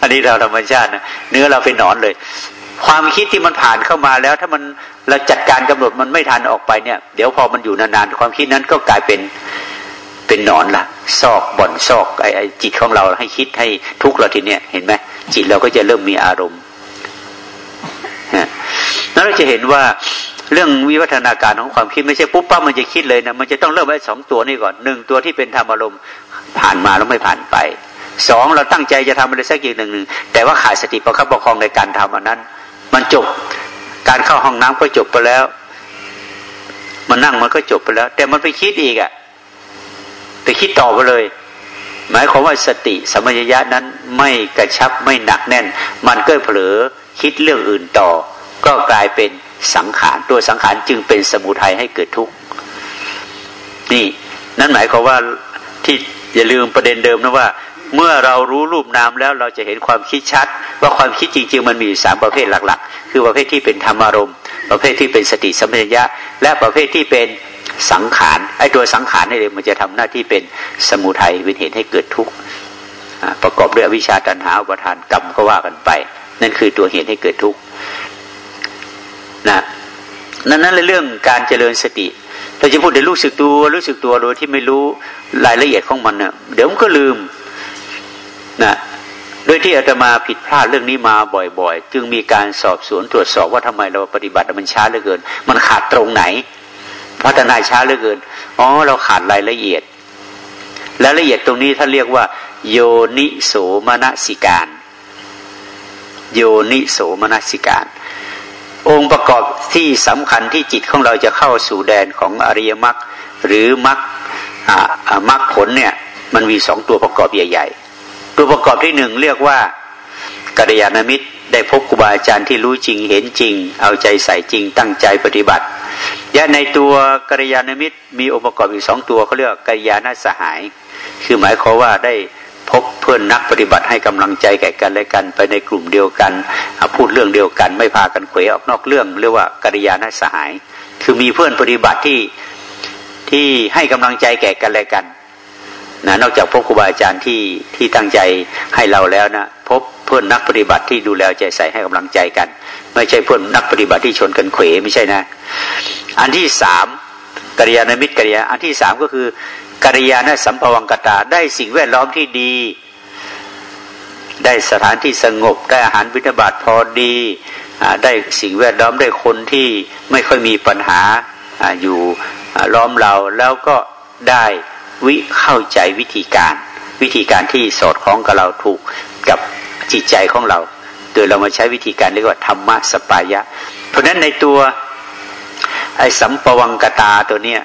A: อันนี้เราธรรมชาตินะเนื้อเราเป็นหนอนเลย ความคิดที่มันผ่านเข้ามาแล้ว ถ้ามันเราจัดการกำหนดมันไม่ทันออกไปเนี่ย เดี๋ยวพอมันอยู่นานๆความคิดนั้นก็กลายเป็นเป็นหนอนละซอกบ่อนซอกไอ้ไอจิตของเราให้คิดให้ทุกข์เราทีเนี้ยเห็นไหมจิตเราก็จะเริ่มมีอารมณ์นั้นเราจะเห็นว่าเรื่องวิวัฒนาการของความคิดไม่ใช่ปุ๊บปั๊บมันจะคิดเลยนะมันจะต้องเริ่มไว้สองตัวนี้ก่อนหนึ่งตัวที่เป็นธรรมอารมณ์ผ่านมาแล้วไม่ผ่านไปสองเราตั้งใจจะทำอะไรสักอย่างหนึ่งแต่ว่าขาดสติประคับประคองในการทำอันนั้น มันจบ การเข้าห้องน้ำก็จบไปแล้ว มันนั่งมันก็จบไปแล้ว แต่มันไปคิดอีกอะ่ะไปคิดต่อไปเลย หมายความว่าสติสมัญญะนั้นไม่กระชับไม่หนักแน่น มันก็เผลอคิดเรื่องอื่นต่อ ก็กลายเป็นสังขารตัวสังขารจึงเป็นสมุทัยให้เกิดทุกข์นี่ นั่นหมายความว่าที่อย่าลืมประเด็นเดิมนะว่า เมื่อเรารู้รูปนามแล้วเราจะเห็นความคิดชัด ว่าความคิดจริง ๆ มันมีสามประเภทหลักๆ คือประเภทที่เป็นธรรมารมณ์ ประเภทที่เป็นสติสัมปชัญญะ และประเภทที่เป็นสังขารไอ้ตัวสังขารนี่เองมันจะทำหน้าที่เป็นสมุทัยเป็นเหตุให้เกิดทุกข์ประกอบด้วยวิชาตันหาอุปทานกรรมก็ว่ากันไป นั่นคือตัวเหตุให้เกิดทุกข์นะนั้นนั้นเรื่องการเจริญสติเราจะพูดเดี๋ยวรู้สึกตัวรู้สึกตัวโดยที่ไม่รู้รายละเอียดของมันเนะ่ยเดี๋ยวมันก็ลืม นะโดยที่อาตมาผิดพลาดเรื่องนี้มาบ่อยๆ จึงมีการสอบสวนตรวจสอบว่าทำไมเราปฏิบัติมันช้าเหลือเกิน มันขาดตรงไหน พัฒนาช้าเหลือเกินอ๋อเราขาดรายละเอียดรายละเอียดตรงนี้ท่านเรียกว่า โยนิโสมนสิการ โยนิโสมนสิการ องค์ประกอบที่สำคัญที่จิตของเราจะเข้าสู่แดนของอริยมรรคหรือมรรคมรรคผลเนี่ย มันมีสองตัวประกอบใหญ่ ๆ ตัวประกอบที่หนึ่งเรียกว่ากัลยาณมิตร ได้พบครูบาอาจารย์ที่รู้จริงเห็นจริง เอาใจใส่จริงตั้งใจปฏิบัติยะในตัวกัลยาณมิตร มีองค์ประกอบอีกสองตัวเขาเรียกกัลยาณสหาย คือหมายความว่าได้พบเพื่อนนักปฏิบัติให้กำลังใจแก่กันและกันไปในกลุ่มเดียวกัน พูดเรื่องเดียวกัน ไม่พากันเขวออกนอกเรื่องเรียกว่ากัลยาณสหาย คือมีเพื่อนปฏิบัติที่ที่ให้กำลังใจแก่กันและกัน นะนอกจากพบครูบาอาจารย์ที่ที่ตั้งใจให้เราแล้วนะพบเพื่อนนักปฏิบัติที่ดูแลใจใส่ให้กำลังใจกัน ไม่ใช่เพื่อนนักปฏิบัติที่ชนกันเขวไม่ใช่นะ อันที่สามกัลยาณมิตรกัลยาอันที่สามก็คือกัลยาณสัมภวังกตาได้สิ่งแวดล้อมที่ดี ได้สถานที่สงบได้อาหารวิทบาทพอดีได้สิ่งแวดล้อมได้คนที่ไม่ค่อยมีปัญหาอยู่ล้อมเราแล้วก็ได้ วิเข้าใจวิธีการ วิธีการที่สอดคล้องกับเราถูกกับจิตใจของเรา โดยเรามาใช้วิธีการเรียกว่าธรรมะสัปปายะ เพราะฉะนั้นในตัวไอ้สัมปวังกตาตัวเนี้ย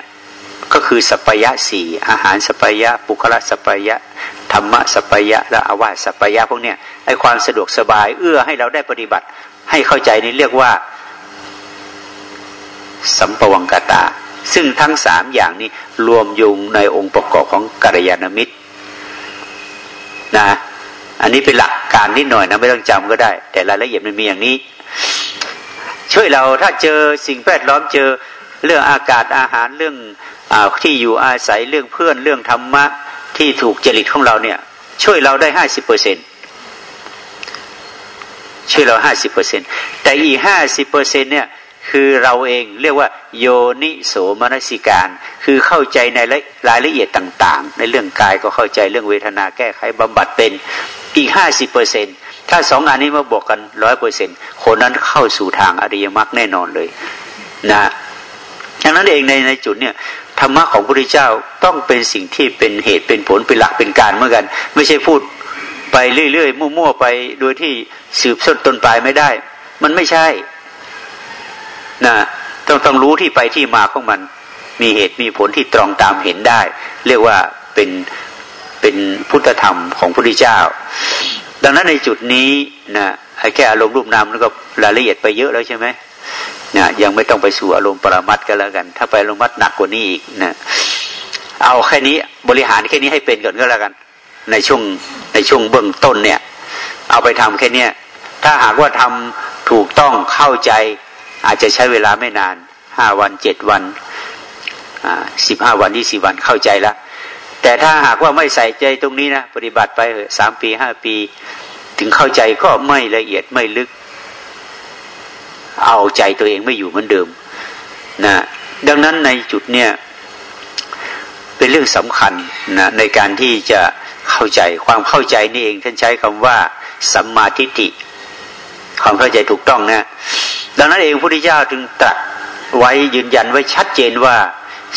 A: ก็คือสัปปายะสี่อาหารสัปปายะปุคคลสัปปายะธรรมะสัปปายะและอาวาสสัปปายะพวกเนี้ยไอ้ความสะดวกสบาย เอื้อให้เราได้ปฏิบัติ ให้เข้าใจนี่เรียกว่า สัมปวังกตา ซึ่งทั้งสามอย่างนี้รวมยุงในองค์ประกอบของกัลยาณมิตรนะอันนี้เป็นหลักการนิดหน่อยนะไม่ต้องจำก็ได้ แต่รายละเอียดมันมีอย่างนี้ ช่วยเราถ้าเจอสิ่งแวดล้อมเจอเรื่องอากาศอาหารเรื่องอที่อยู่อาศัยเรื่องเพื่อนเรื่องธรรมะที่ถูกจริตของเราเนี่ย ช่วยเราได้ห้าสิบเปอร์เซ็นช่วยเราห้าสิบเปอร์เซ็นแต่อีห้าสิบเปอร์เซ็นเนี่ย คือเราเองเรียกว่า โยนิโสมนสิการ คือเข้าใจในรายละเอียดต่างๆ ในเรื่องกายก็เข้าใจเรื่องเวทนาแก้ไขบำบัดเป็นอีกห้าสิบเปอร์เซ็นถ้าสองอันนี้มาบวกกันร้อยเปอร์เซ็นคนนั้นเข้าสู่ทางอริยมรรคแน่นอนเลยนะดังนั้นเองในในจุดเนี่ยธรรมะของพระพุทธเจ้าต้องเป็นสิ่งที่เป็นเหตุเป็นผลเป็นหลักเป็นการเหมือนกัน ไม่ใช่พูดไปเรื่อยๆมั่วๆไปโดยที่สืบส้นต้นปลายไม่ได้ มันไม่ใช่ นะต้องต้องรู้ที่ไปที่มาของมัน มีเหตุมีผลที่ตรองตามเห็นได้ เรียกว่าเป็นเป็นพุทธธรรมของพระพุทธเจ้า ดังนั้นในจุดนี้นะแค่อารมณ์รูปนามแล้วก็รายละเอียดไปเยอะแล้วใช่ไหมนะยังไม่ต้องไปสู่อารมณ์ปรมัตกันแล้วกัน ถ้าไปอารมณ์มัดหนักกว่านี้อีกนะเอาแค่นี้บริหารแค่นี้ให้เป็นก่อนก็แล้วกัน ในช่วงในช่วงเบื้องต้นเนี่ย เอาไปทำแค่เนี้ยถ้าหากว่าทำถูกต้องเข้าใจ อาจจะใช้เวลาไม่นานห้าวันเจ็ดวันสิบห้าวันที่สิวันเข้าใจแล้วแต่ถ้าหากว่าไม่ใส่ใจตรงนี้นะปฏิบัติไปสามปีห้าปี ถึงเข้าใจก็ไม่ละเอียดไม่ลึก เอาใจตัวเองไม่อยู่เหมือนเดิมนะดังนั้นในจุดเนี้ยเป็นเรื่องสำคัญนะในการที่จะเข้าใจความเข้าใจนี่เองท่านใช้คำว่าสัมมาทิฏฐิความเข้าใจถูกต้องนะ ดังนั้นเองพระพุทธเจ้าจึงตรัสไว้ยืนยันไว้ชัดเจนว่า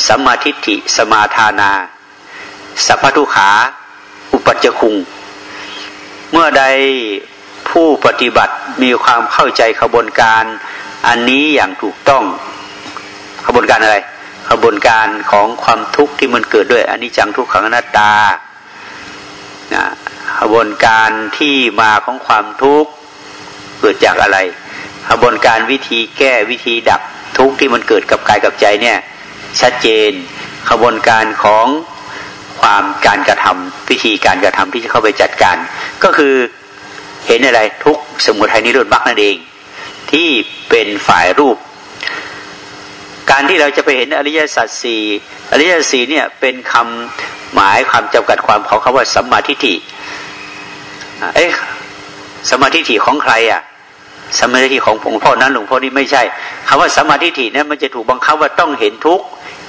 A: สัมมาทิฏฐิสมาทานาสัพพทุขา อุปัจจคุง เมื่อใดผู้ปฏิบัติมีความเข้าใจขบวนการอันนี้อย่างถูกต้องขบวนการอะไร ขบวนการของความทุกข์ที่มันเกิดด้วยอันนี้จังทุกขังอนัตตาขบวนการที่มาของความทุกข์เกิดจากอะไร ขบวนการวิธีแก้วิธีดับทุกข์ที่มันเกิดกับกายกับใจเนี่ย ชัดเจนขบวนการของความการกระทำวิธีการกระทำที่จะเข้าไปจัดการ ก็คือเห็นอะไรทุกสมุทัยนิโรธมรรคนั่นเอง ที่เป็นฝ่ายรูป การที่เราจะไปเห็นอริยสัจสี่อริยสัจสี่เนี่ยเป็นคำหมายความจำกัดความของคาว่าสัมมาทิฏฐิเอ๊ะสมาธิของใครอะ สมาธิของหลวงพ่อนั้นหลวงพ่อนี่ไม่ใช่คำว่าสมาธิถี่นั้นมันจะถูกบังคับว่าต้องเห็นทุก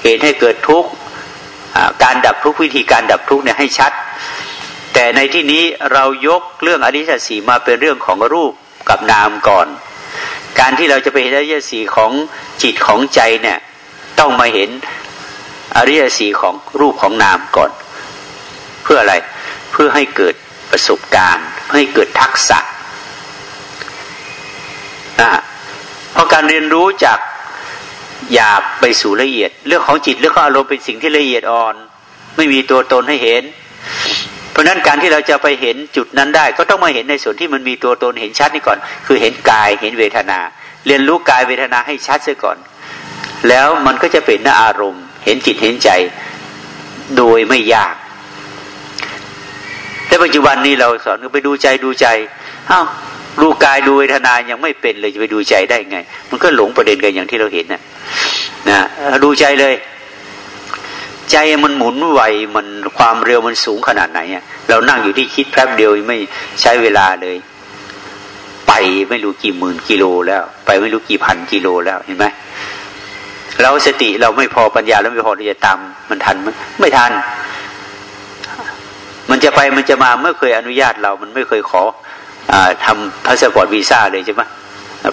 A: เห็นให้เกิดทุกการดับทุกวิธีการดับทุกเนี่ยให้ชัด แต่ในที่นี้เรายกเรื่องอริยสัจสีมาเป็นเรื่องของรูปกับนามก่อน การที่เราจะไปเห็นอริยสัจสีของจิตของใจเนี่ยต้องมาเห็นอริยสัจสีของรูปของนามก่อน เพื่ออะไรเพื่อให้เกิดประสบการณ์ เพื่อให้เกิดทักษะ เพราะการเรียนรู้จากหยาบไปสู่ละเอียด เรื่องของจิตเรื่องของอารมณ์เป็นสิ่งที่ละเอียดอ่อน ไม่มีตัวตนให้เห็น เพราะนั้นการที่เราจะไปเห็นจุดนั้นได้ ก็ต้องมาเห็นในส่วนที่มันมีตัวตนเห็นชัดนี่ก่อน คือเห็นกายเห็นเวทนา เรียนรู้กายเวทนาให้ชัดเสียก่อน แล้วมันก็จะเป็นหน้าอารมณ์ เห็นจิตเห็นใจ โดยไม่ยากแต่ปัจจุบันนี้เราสอนไปดูใจดูใจอ้าว ดูกายดูเวทนายังไม่เป็นเลยจะไปดูใจได้ไง มันก็หลงประเด็นกันอย่างที่เราเห็นนะนะดูใจเลย ใจมันหมุนไวมันความเร็วมันสูงขนาดไหนเรานั่งอยู่ที่คิดแป๊บเดียวไม่ใช้เวลาเลย ไปไม่รู้กี่หมื่นกิโลแล้ว ไปไม่รู้กี่พันกิโลแล้วเห็นไหมเราสติเราไม่พอปัญญาแล้วไม่พอที่จะตามมันทันไหมไม่ทันมันจะไปมันจะมาไม่เคยอนุญาตเรา มันไม่เคยขอ ทำพาสปอร์ตวีซ่าเลยใช่ไหม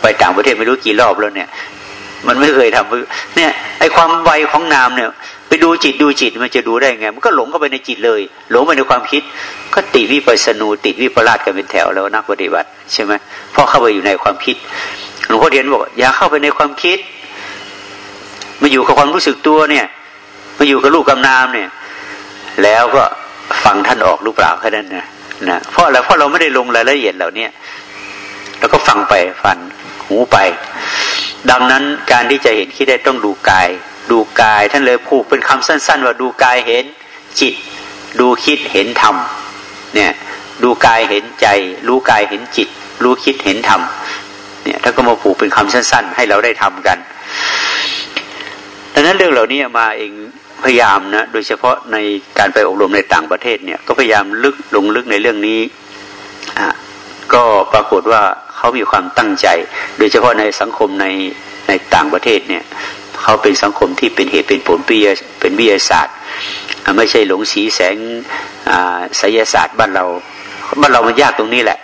A: ไปต่างประเทศไม่รู้กี่รอบแล้วเนี่ย มันไม่เคยทำเนี่ยไอ้ความไวของนามเนี่ย ไปดูจิตดูจิตมันจะดูได้ไง มันก็หลงเข้าไปในจิตเลย หลงไปในความคิด ก็ติดวิปัสสนูติดวิปลาสกันเป็นแถวแล้วนักปฏิบัติใช่ไหมเพราะเข้าไปอยู่ในความคิดหลวงพ่อเทียนบอกอย่าเข้าไปในความคิดมาอยู่กับความรู้สึกตัวเนี่ยมาอยู่กับลูกกำนามเนี่ย แล้วก็ฟังท่านออกหรือเปล่าแค่นั้นนะ นะเพราะอะไรเพราะเราไม่ได้ลงรายละเอียดเหล่านี้แล้วก็ฟังไปฟันหูไป ดังนั้นการที่จะเห็นคิดได้ต้องดูกาย ดูกายท่านเลยพูดเป็นคำสั้น ๆ ว่าดูกายเห็นจิต ดูคิดเห็นธรรมเนี่ยดูกายเห็นใจ รู้กายเห็นจิต รู้คิดเห็นธรรมเนี่ยท่านก็มาผูกเป็นคำสั้น ๆ ให้เราได้ทำกันดังนั้นเรื่องเหล่านี้มาเอง พยายามนะโดยเฉพาะในการไปอบรมในต่างประเทศเนี่ยก็พยายามลึกลงลึกในเรื่องนี้ก็ปรากฏว่าเขามีความตั้งใจ โดยเฉพาะในสังคมในในต่างประเทศเนี่ยเขาเป็นสังคมที่เป็นเหตุเป็นผลปีเป็นวิทยาศาสตร์ ไม่ใช่หลงสีแสงไสยศาสตร์บ้านเราบ้านเรามันยากตรงนี้แหละ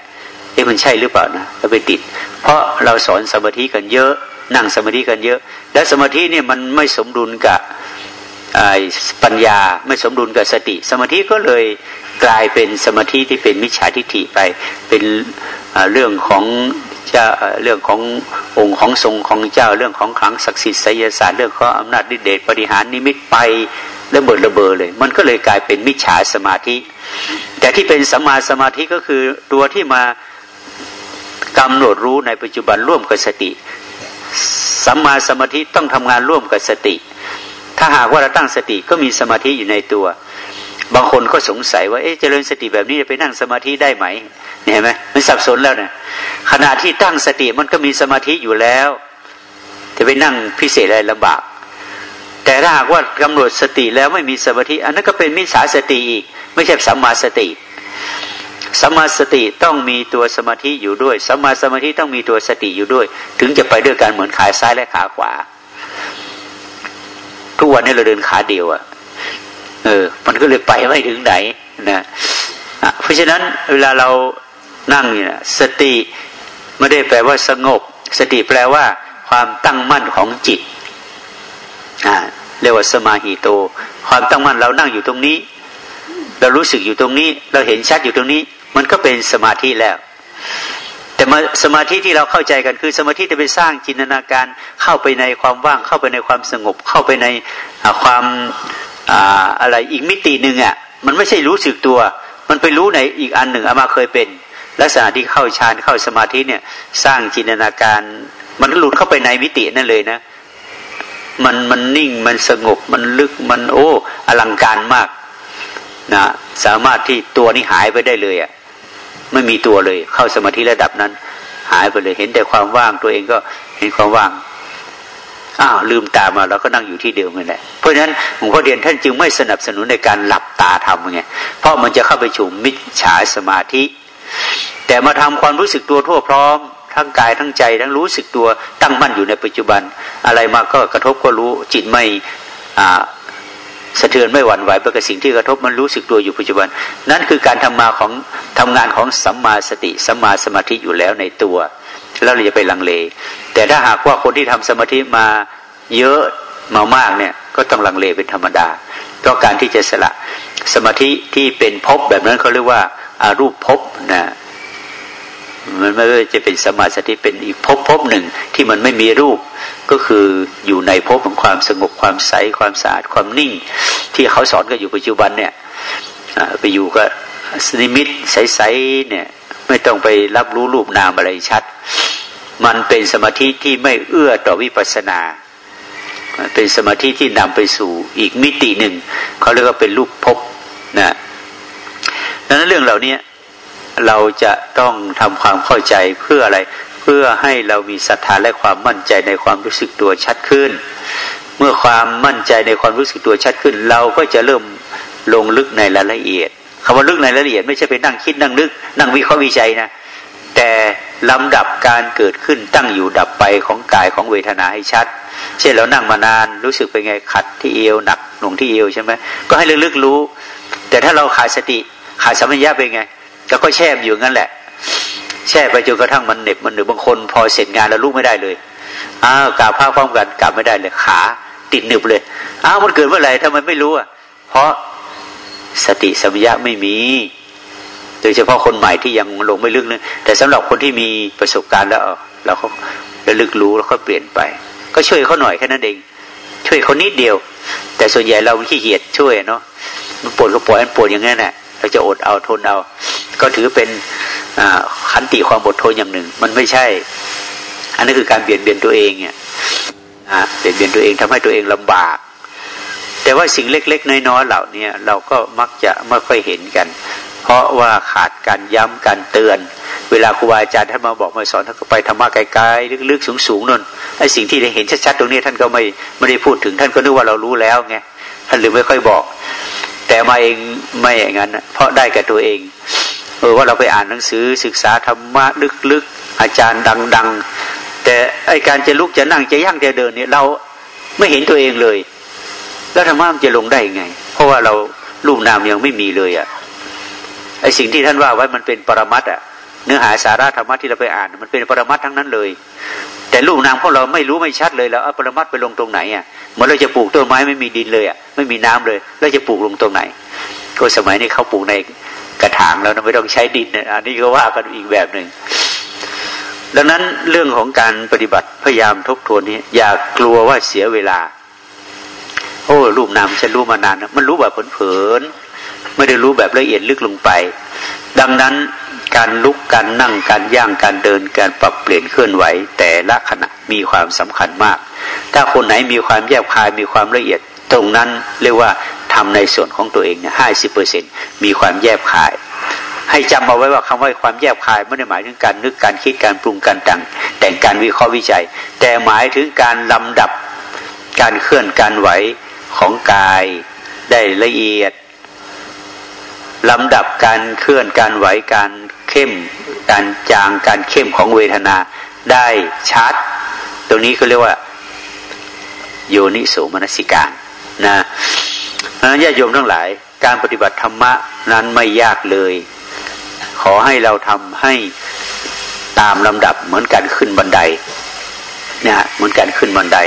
A: เอ๊ะมันใช่หรือเปล่านะเราไปติด เพราะเราสอนสมาธิกันเยอะนั่งสมาธิกันเยอะ แล้วสมาธิเนี่ยมันไม่สมดุลกับ ปัญญาไม่สมดุลกับสติ สมาธิก็เลยกลายเป็นสมาธิที่เป็นมิจฉาทิฏฐิไป เป็นเรื่องของจะเรื่องขององค์ของทรงของเจ้าเรื่องของครั้งศักดิ์สิทธิ์ไสยศาสตร์เรื่องของอำนาจดิเดชปฏิหารนิมิตไประเบิดระเบิดเลย มันก็เลยกลายเป็นมิจฉาสมาธิ แต่ที่เป็นสัมมาสมาธิก็คือตัวที่มากำหนดรู้ในปัจจุบันร่วมกับสติสัมมาสมาธิต้องทำงานร่วมกับสติ ถ้าหากว่าเราตั้งสติก็มีสมาธิอยู่ในตัว บางคนก็สงสัยว่าเอ๊ะเจริญสติแบบนี้จะไปนั่งสมาธิได้ไหมเห็นไหมมันสับสนแล้วเนี่ยขณะที่ตั้งสติมันก็มีสมาธิอยู่แล้ว จะไปนั่งพิเศษอะไรลำบาก แต่ถ้าหากว่ากำหนดสติแล้วไม่มีสมาธิ อันนั้นก็เป็นมิจฉาสติอีก ไม่ใช่สัมมาสติสัมมาสติต้องมีตัวสมาธิอยู่ด้วยสัมาสมาธิต้องมีตัวสติอยู่ด้วย ถึงจะไปด้วยกันเหมือนขาซ้ายและขาขวา ทุกวันนี้เราเดินขาเดียวอะ่ะ เออ มันก็เลยไปไม่ถึงไหนนะเพราะฉะนั้นเวลาเรานั่งเนี่ยสติไม่ได้แปลว่าสงบ สติแปลว่า ความตั้งมั่นของจิตอ่าเรียกว่าสมาหิโต ความตั้งมั่นเรานั่งอยู่ตรงนี้ เรารู้สึกอยู่ตรงนี้ เราเห็นชัดอยู่ตรงนี้ มันก็เป็นสมาธิแล้ว แต่สมาธิที่เราเข้าใจกันคือ สมาธิจะไปสร้างจินตนาการเข้าไปในความว่างเข้าไปในความสงบ เข้าไปในความอะไรอีกมิติหนึ่งอะมันไม่ใช่รู้สึกตัว มันไปรู้ในอีกอันหนึ่งอามาเคยเป็น ลักษณะที่เข้าฌานเข้าสมาธิเนี่ยสร้างจินตนาการ มันหลุดเข้าไปในมิตินั่นเลยนะมันมันนิ่งมันสงบมันลึกมันโอ้อลังการมากนะสามารถที่ตัวนี้หายไปได้เลยอะ่ะ ไม่มีตัวเลย เข้าสมาธิระดับนั้น หายไปเลยเห็นแต่ความว่างตัวเองก็เห็นความว่างอ้าวลืมตามาเราก็นั่งอยู่ที่เดิมนั่นแหละเพราะฉะนั้นหลวงพ่อเดียนท่านจึงไม่สนับสนุนในการหลับตาทำไงเพราะมันจะเข้าไปฉุมมิจฉาสมาธิ แต่มาทำความรู้สึกตัวทั่วพร้อม ทั้งกายทั้งใจ ทั้งรู้สึกตัวตั้งมั่นอยู่ในปัจจุบัน อะไรมาก็กระทบก็รู้จิตไม่อ่า สะเทือนไม่หวั่นไหวไปกับสิ่งที่กระทบมันรู้สึกตัวอยู่ปัจจุบัน นั่นคือการทำมาของทำงานของสัมมาสติสัมมาสมาธิอยู่แล้วในตัว แล้วเราจะไปลังเล แต่ถ้าหากว่าคนที่ทำสมาธิมาเยอะมามากเนี่ยก็ต้องลังเลเป็นธรรมดาก็การที่จะสละสมาธิที่เป็นภพแบบนั้นเขาเรียกว่าอารูปภพนะ มันไม่ว่าจะเป็นสมาธิเป็นอีกภพภพหนึ่งที่มันไม่มีรูป ก็คืออยู่ในภพของความสงบความใสความสะอาดความนิ่ง ที่เขาสอนกันอยู่ปัจจุบันเนี่ยไปอยู่กับสนิมิตใสๆเนี่ยไม่ต้องไปรับรู้รูปนามอะไรชัด มันเป็นสมาธิที่ไม่เอื้อต่อวิปัสนาเป็นสมาธิที่นำไปสู่อีกมิติหนึ่งเขาเรียกว่าเป็นรูปภพนะดังนั้นเรื่องเหล่านี้ เราจะต้องทำความเข้าใจเพื่ออะไร เพื่อให้เรามีศรัทธาและความมั่นใจในความรู้สึกตัวชัดขึ้น เมื่อความมั่นใจในความรู้สึกตัวชัดขึ้น เราก็จะเริ่มลงลึกในรายละเอียดคำว่าลึกในรายละเอียดไม่ใช่ไปนั่งคิดนั่งนึก นั่งวิเคราะห์วิจัยนะแต่ลำดับการเกิดขึ้นตั้งอยู่ดับไปของกายของเวทนาให้ชัด เช่นเรานั่งมานานรู้สึกเป็นไงขัดที่เอวหนักหน่วงที่เอวใช่ไหมก็ให้ลึกๆรู้ แต่ถ้าเราขาดสติขาดสัมผัสเป็นไง ก็ก็แช่อยู่งั้นแหละ แช่ไปจนกระทั่งมันเหน็บมันหรือบางคน พอเสร็จงานแล้วลุกไม่ได้เลยอ้าวกาบผ้าพร้อมกันกาบไม่ได้เลยขา ติดหนึบเลยอ้าวมันเกิดเมื่อไหร่ทำไมไม่รู้อะเพราะสติสัมปชัญญะไม่มีโดยเฉพาะคนใหม่ที่ยังลงไม่ลึกนึงแต่สำหรับคนที่มีประสบการณ์แล้วเราเขาระลึกรู้แล้วก็เปลี่ยนไป ก็ช่วยเขาหน่อยแค่นั้นเอง ช่วยเขานิดเดียว แต่ส่วนใหญ่เราขี้เกียจช่วยเนาะมันปวดก็ปล่อยมันปวดอย่างนั้นแหละ ราจะอดเอาทนเอา ก็ถือเป็นขันติความอดทนอย่างหนึ่ง มันไม่ใช่ อันนั้นคือการเบียดเบียนตัวเองเนี่ยเบียดเบียนตัวเองทำให้ตัวเองลำบาก แต่ว่าสิ่งเล็ก ๆ น้อยๆเหล่านี้เราก็มักจะไม่ค่อยเห็นกัน เพราะว่าขาดการย้ำการเตือน เวลาครูบาอาจารย์ท่านมาบอกมาสอนท่านก็ไปธรรมะไกลๆลึกๆสูงๆนั่นไอ้สิ่งที่ได้เห็นชัดๆตรงนี้ท่านก็ไม่ไม่ได้พูดถึงท่านก็นึกว่าเรารู้แล้วไงท่านเลยไม่ค่อยบอก แต่มาเองไม่อย่างนั้น เพราะได้กับตัวเอง เออว่าเราไปอ่านหนังสือศึกษาธรรมะลึกๆ อาจารย์ดัง ๆ แต่ไอการจะลุกจะนั่งจะย่างจะเดินเนี่ยเราไม่เห็นตัวเองเลย แล้วธรรมะมันจะลงได้ยังไง เพราะว่าเรารูปนามยังไม่มีเลยอะ่ะไอสิ่งที่ท่านว่าไว้มันเป็นปรมัตอะ เนื้อหาสาระธรรมะที่เราไปอ่าน มันเป็นปรมัตทั้งนั้นเลย แต่รูปนามพวกเราไม่รู้ไม่ชัดเลยแล้วเอาปรมัตไปลงตรงไหนอะเหมือนเราจะปลูกต้นไม้ไม่มีดินเลยอะไม่มีน้ำเลยเราจะปลูกลงตรงไหน ก็สมัยนี้เขาปลูกในกระถางแล้วนะไม่ต้องใช้ดินอันนี้ก็ว่ากันอีกแบบหนึ่งดังนั้นเรื่องของการปฏิบัติพยายามทบทวนนี้ อย่ากลัวว่าเสียเวลา โอ้รูปนามฉันรู้มานานมันรู้แบบเผลอๆไม่ได้รู้แบบละเอียดลึกลงไป ดังนั้น การลุกการนั่งการย่างการเดินการปรับเปลี่ยนเคลื่อนไหว แต่ละขณะมีความสำคัญมาก ถ้าคนไหนมีความแยบคายมีความละเอียด ตรงนั้นเรียกว่าทำในส่วนของตัวเองเนี่ยห้าสิบเปอร์เซ็นมีความแยบคาย ให้จำเอาไว้ว่าคำว่าความแยบคายไม่ได้หมายถึงการนึกการคิดการปรุงการต่งแต่งการวิเคราะห์วิจัย แต่หมายถึงการลำดับการเคลื่อนการไหวของกายได้ละเอียดลำดับการเคลื่อนการไหวการ เข้ม การจางการเข้มของเวทนาได้ชัด ตรงนี้เขาเรียกว่าโยนิโสมนสิการนะเพราะนั้นญาติโยมทั้งหลาย การปฏิบัติธรรมะนั้นไม่ยากเลย ขอให้เราทำให้ตามลำดับเหมือนการขึ้นบันไดนะเหมือนการขึ้นบันได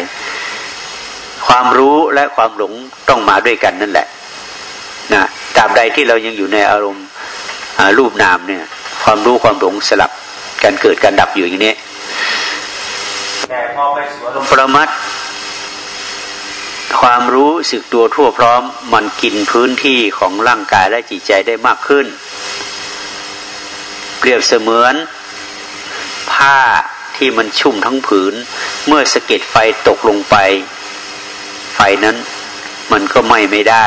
A: ความรู้และความหลงต้องมาด้วยกันนั่นแหละนะตราบใดที่เรายังอยู่ในอารมณ์รูปนามเนี่ย ความรู้ความหลงสลับการเกิดการดับอยู่อย่างนี้แต่พอไปสู่อารมณ์ประมัดความรู้สึกตัวทั่วพร้อม มันกินพื้นที่ของร่างกายและจิตใจได้มากขึ้น เปรียบเสมือน ผ้าที่มันชุ่มทั้งผืน เมื่อสะเก็ดไฟตกลงไป ไฟนั้นมันก็ไหม้ไม่ได้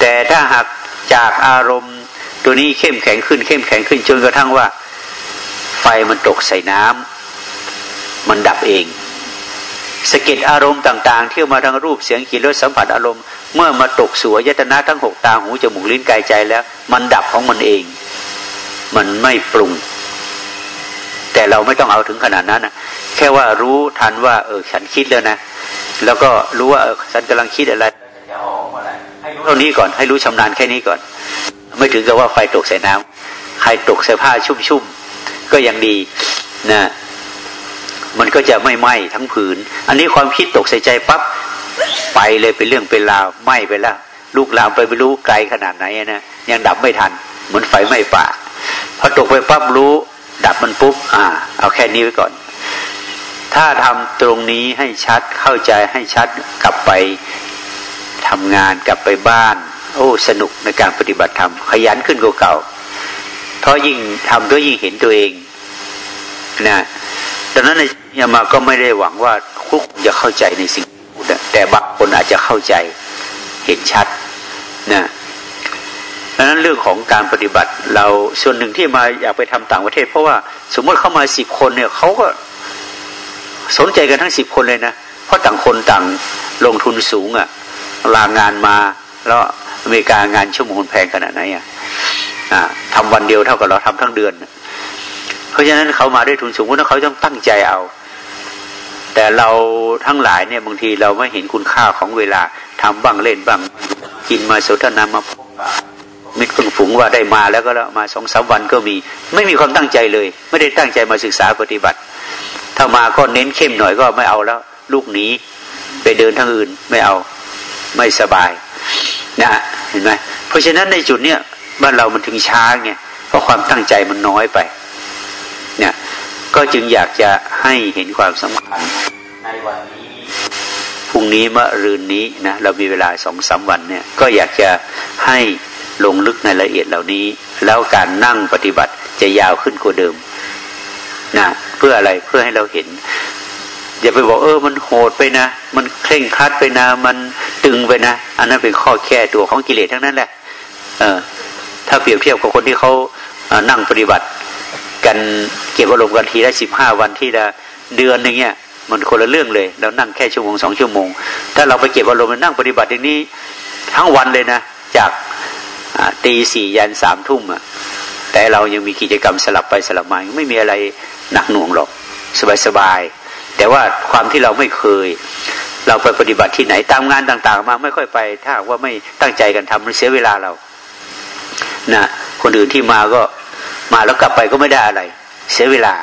A: แต่ถ้าหากจากอารมณ์ ตัวนี้เข้มแข็งขึ้น เข้มแข็งขึ้นจนกระทั่งว่า ไฟมันตกใส่น้ำมันดับเองสกิดอารมณ์ต่าง ๆ ที่มาทางรูปเสียงกลิ่นรสสัมผัสอารมณ์เมื่อมาตกสวยตนะทั้งหกตาหูจมูกลิ้นกายใจแล้ว มันดับของมันเอง มันไม่ปรุง แต่เราไม่ต้องเอาถึงขนาดนั้นนะแค่ว่ารู้ทันว่า เออฉันคิดแล้วนะแล้วก็รู้ว่าฉันกำลังคิดอะไรจะออกอะไรให้รู้เท่านี้ก่อน ให้รู้ชำนาญแค่นี้ก่อน ไม่ถึงกับว่าไฟตกใส่น้ำใครตกใส่ผ้าชุ่มๆก็ยังดีนะมันก็จะไม่ไหม้ทั้งผืน อันนี้ความคิดตกใส่ใจปั๊บไปเลยเป็นเรื่องเป็นราวไหม้ไปแล้วลูกลามไปไม่รู้ไกลขนาดไหนนะยังดับไม่ทัน เหมือนไฟไหม้ป่าพอตกไปปั๊บรู้ ดับมันปุ๊บอ่า เอาแค่นี้ไว้ก่อน ถ้าทำตรงนี้ให้ชัดเข้าใจให้ชัดกลับไปทำงานกลับไปบ้าน โอ้สนุกในการปฏิบัติธรรมขยันขึ้นกว่าเก่า เพราะยิ่งทำก็ยิ่งเห็นตัวเองนะดังนั้นยามาก็ไม่ได้หวังว่าคุกจะเข้าใจในสิ่งพูดแต่บางคนอาจจะเข้าใจเห็นชัดนะดังนั้นเรื่องของการปฏิบัติ เราส่วนหนึ่งที่มาอยากไปทำต่างประเทศ เพราะว่าสมมติเข้ามาสิบคนเนี่ยเขาก็สนใจกันทั้งสิบคนเลยนะเพราะต่างคนต่างลงทุนสูงอะ่ะลางานมาแล้ว อเมริกางานชั่วโมงแพงขนาดไหนอะทำวันเดียวเท่ากับเราทำทั้งเดือน เพราะฉะนั้นเขามาด้วยทุนสูงเพราะเขาต้องตั้งใจเอา แต่เราทั้งหลายเนี่ยบางทีเราไม่เห็นคุณค่าของเวลาทำบ้างเล่นบ้าง กินมาสนทนามาพบมิตรคุณฝูงว่าได้มาแล้วก็แล้วมาสองสาวันก็มี ไม่มีความตั้งใจเลย ไม่ได้ตั้งใจมาศึกษาปฏิบัติ ถ้ามาก็เน้นเข้มหน่อยก็ไม่เอาแล้ว ลูกหนีไปเดินทางอื่นไม่เอาไม่สบายนะ ห็นไหมเพราะฉะนั้นในจุดเนี้ยบ้านเรามันถึงช้าไงเพราะความตั้งใจมันน้อยไป เนี่ย ก็จึงอยากจะให้เห็นความสำคัญในวันนี้พรุ่งนี้มะรืนนี้นะเรามีเวลาสองสาวันเนี่ย ก็อยากจะให้ลงลึกในรายละเอียดเหล่านี้ แล้วการนั่งปฏิบัติจะยาวขึ้นกว่าเดิมนะเพื่ออะไรเพื่อให้เราเห็น อย่าไปบอกเออมันโหดไปนะ มันเคร่งครัดไปนะมัน ตึงไปนะ อันนั้นเป็นข้อแค่ตัวของกิเลสทั้งนั้นแหละเออถ้าเปรียบเทียบกับคนที่เขานั่งปฏิบัติ กันเก็บอารมณ์กันทีละสิบห้าวันที่ละเดือนหนึ่งเนี่ยมันคนละเรื่องเลยเรานั่งแค่ชั่วโมงสองชั่วโมง ถ้าเราไปเก็บอารมณ์นั่งปฏิบัติอย่างนี้ทั้งวันเลยนะ จากตีสี่ยันสามทุ่มอะแต่เรายังมีกิจกรรมสลับไปสลับมาไม่มีอะไรหนักหน่วงหรอกสบายๆแต่ว่าความที่เราไม่เคย เราไปปฏิบัติที่ไหนตามงานต่างๆ มาไม่ค่อยไป ถ้าว่าไม่ตั้งใจกันทำมันเสียเวลาเรานะคนอื่นที่มาก็มาแล้วกลับไปก็ไม่ได้อะไร เสียเวลา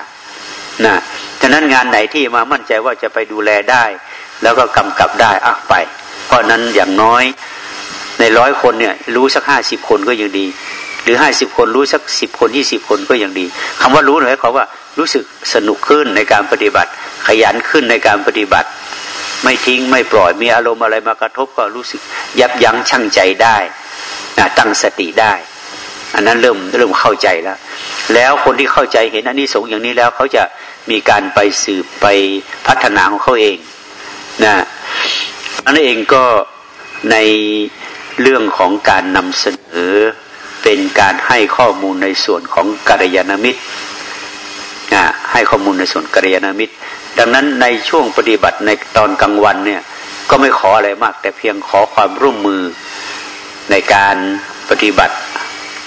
A: นะฉะนั้นงานไหนที่มามั่นใจว่าจะไปดูแลได้ แล้วก็กำกับได้อะไป เพราะนั้นอย่างน้อยในร้อยคนเนี่ยรู้สักห้าสิบคนก็ยังดี หรือห้าสิบคนรู้สักสิบคนยี่สิบคนก็ยังดีคำว่ารู้หมายความว่ารู้สึกสนุกขึ้นในการปฏิบัติ ขยันขึ้นในการปฏิบัติ ไม่ทิ้งไม่ปล่อยมีอารมณ์อะไรมากระทบก็รู้สึก ยับยั้งชั่งใจได้นะตั้งสติได้ อันนั้นเริ่มเริ่มเข้าใจแล้ว แล้วคนที่เข้าใจเห็นอันนี้สงอย่างนี้แล้วเขาจะมีการไปสืบไปพัฒนาของเขาเองนะอันนั้นเองก็ในเรื่องของการนำเสนอเป็นการให้ข้อมูลในส่วนของกัลยาณมิตรให้ข้อมูลในส่วนกัลยาณมิตร ดังนั้นในช่วงปฏิบัติในตอนกลางวันเนี่ยก็ไม่ขออะไรมาก แต่เพียงขอความร่วมมือในการปฏิบัติ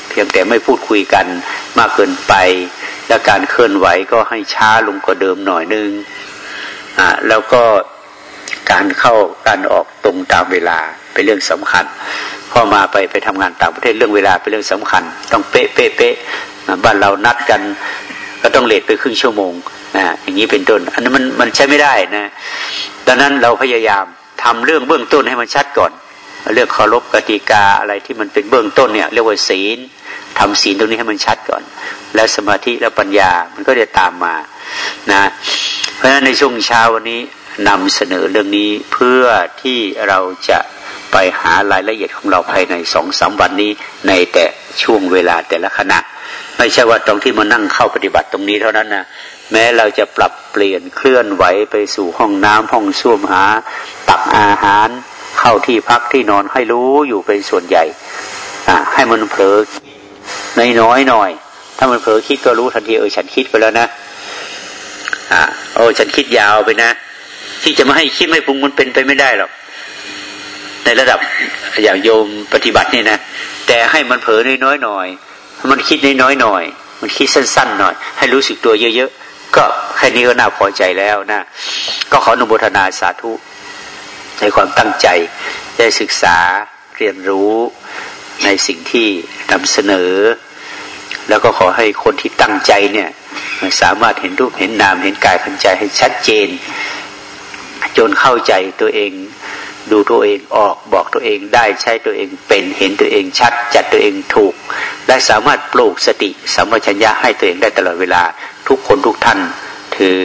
A: เพียงแต่ไม่พูดคุยกันมากเกินไป และการเคลื่อนไหวก็ให้ช้าลงกว่าเดิมหน่อยนึงอ่าแล้วก็การเข้าการออกตรงตามเวลาเป็นเรื่องสำคัญพอมาไปไปทำงานต่างประเทศเรื่องเวลาเป็นเรื่องสำคัญ ต้องเป๊ะเป๊ะเป๊ะบ้านเรานัดกัน ก็ต้องเลทไปครึ่งชั่วโมง นะอย่างนี้เป็นต้น อันนั้นมันมันใช้ไม่ได้นะดังนั้นเราพยายามทำเรื่องเบื้องต้นให้มันชัดก่อน เรื่องเคารพกติกาอะไรที่มันเป็นเบื้องต้นเนี่ย เรียกว่าศีลทำศีลตรงนี้ให้มันชัดก่อน แล้วสมาธิแล้วปัญญามันก็จะตามมานะ เพราะฉะนั้นในช่วงเช้าวันนี้นำเสนอเรื่องนี้เพื่อที่เราจะไปหารายละเอียดของเราภายในสองสามวันนี้ในแต่ช่วงเวลาแต่ละขณะ ไม่ใช่ว่าตรงที่มานั่งเข้าปฏิบัติตรงนี้เท่านั้นนะ แม้เราจะปรับเปลี่ยนเคลื่อนไหวไปสู่ห้องน้ำห้องส้วมหา ตักอาหาร เข้าที่พักที่นอนให้รู้อยู่เป็นส่วนใหญ่ให้มันเผลอในน้อยหน่อย ถ้ามันเผลอคิดก็รู้ทันทีเออฉันคิดไปแล้วนะอ่าโอ้ฉันคิดยาวไปนะ ที่จะไมาให้คิดไม่ปรุงมันเป็นไปไม่ได้หรอกในระดับอย่างโยมปฏิบัตินี่นะแต่ให้มันเผลอน้อยหน่อยมันคิดน้อยหน่อย มันคิดสั้นๆหน่อย ให้รู้สึกตัวเยอะๆ ก็แค่นี้ก็น่าพอใจแล้วนะ ก็ขออนุโมทนาสาธุ ในความตั้งใจได้ศึกษาเรียนรู้ในสิ่งที่นำเสนอ แล้วก็ขอให้คนที่ตั้งใจเนี่ยสามารถเห็นรูปเห็นนามเห็นกายขันใจให้ชัดเจน จนเข้าใจตัวเอง ดูตัวเองออกบอกตัวเองได้ใช้ตัวเองเป็นเห็นตัวเองชัด จัดตัวเองถูก และสามารถปลูกสติสัมปชัญญะให้ตัวเองได้ตลอดเวลาทุกคนทุกท่านถือ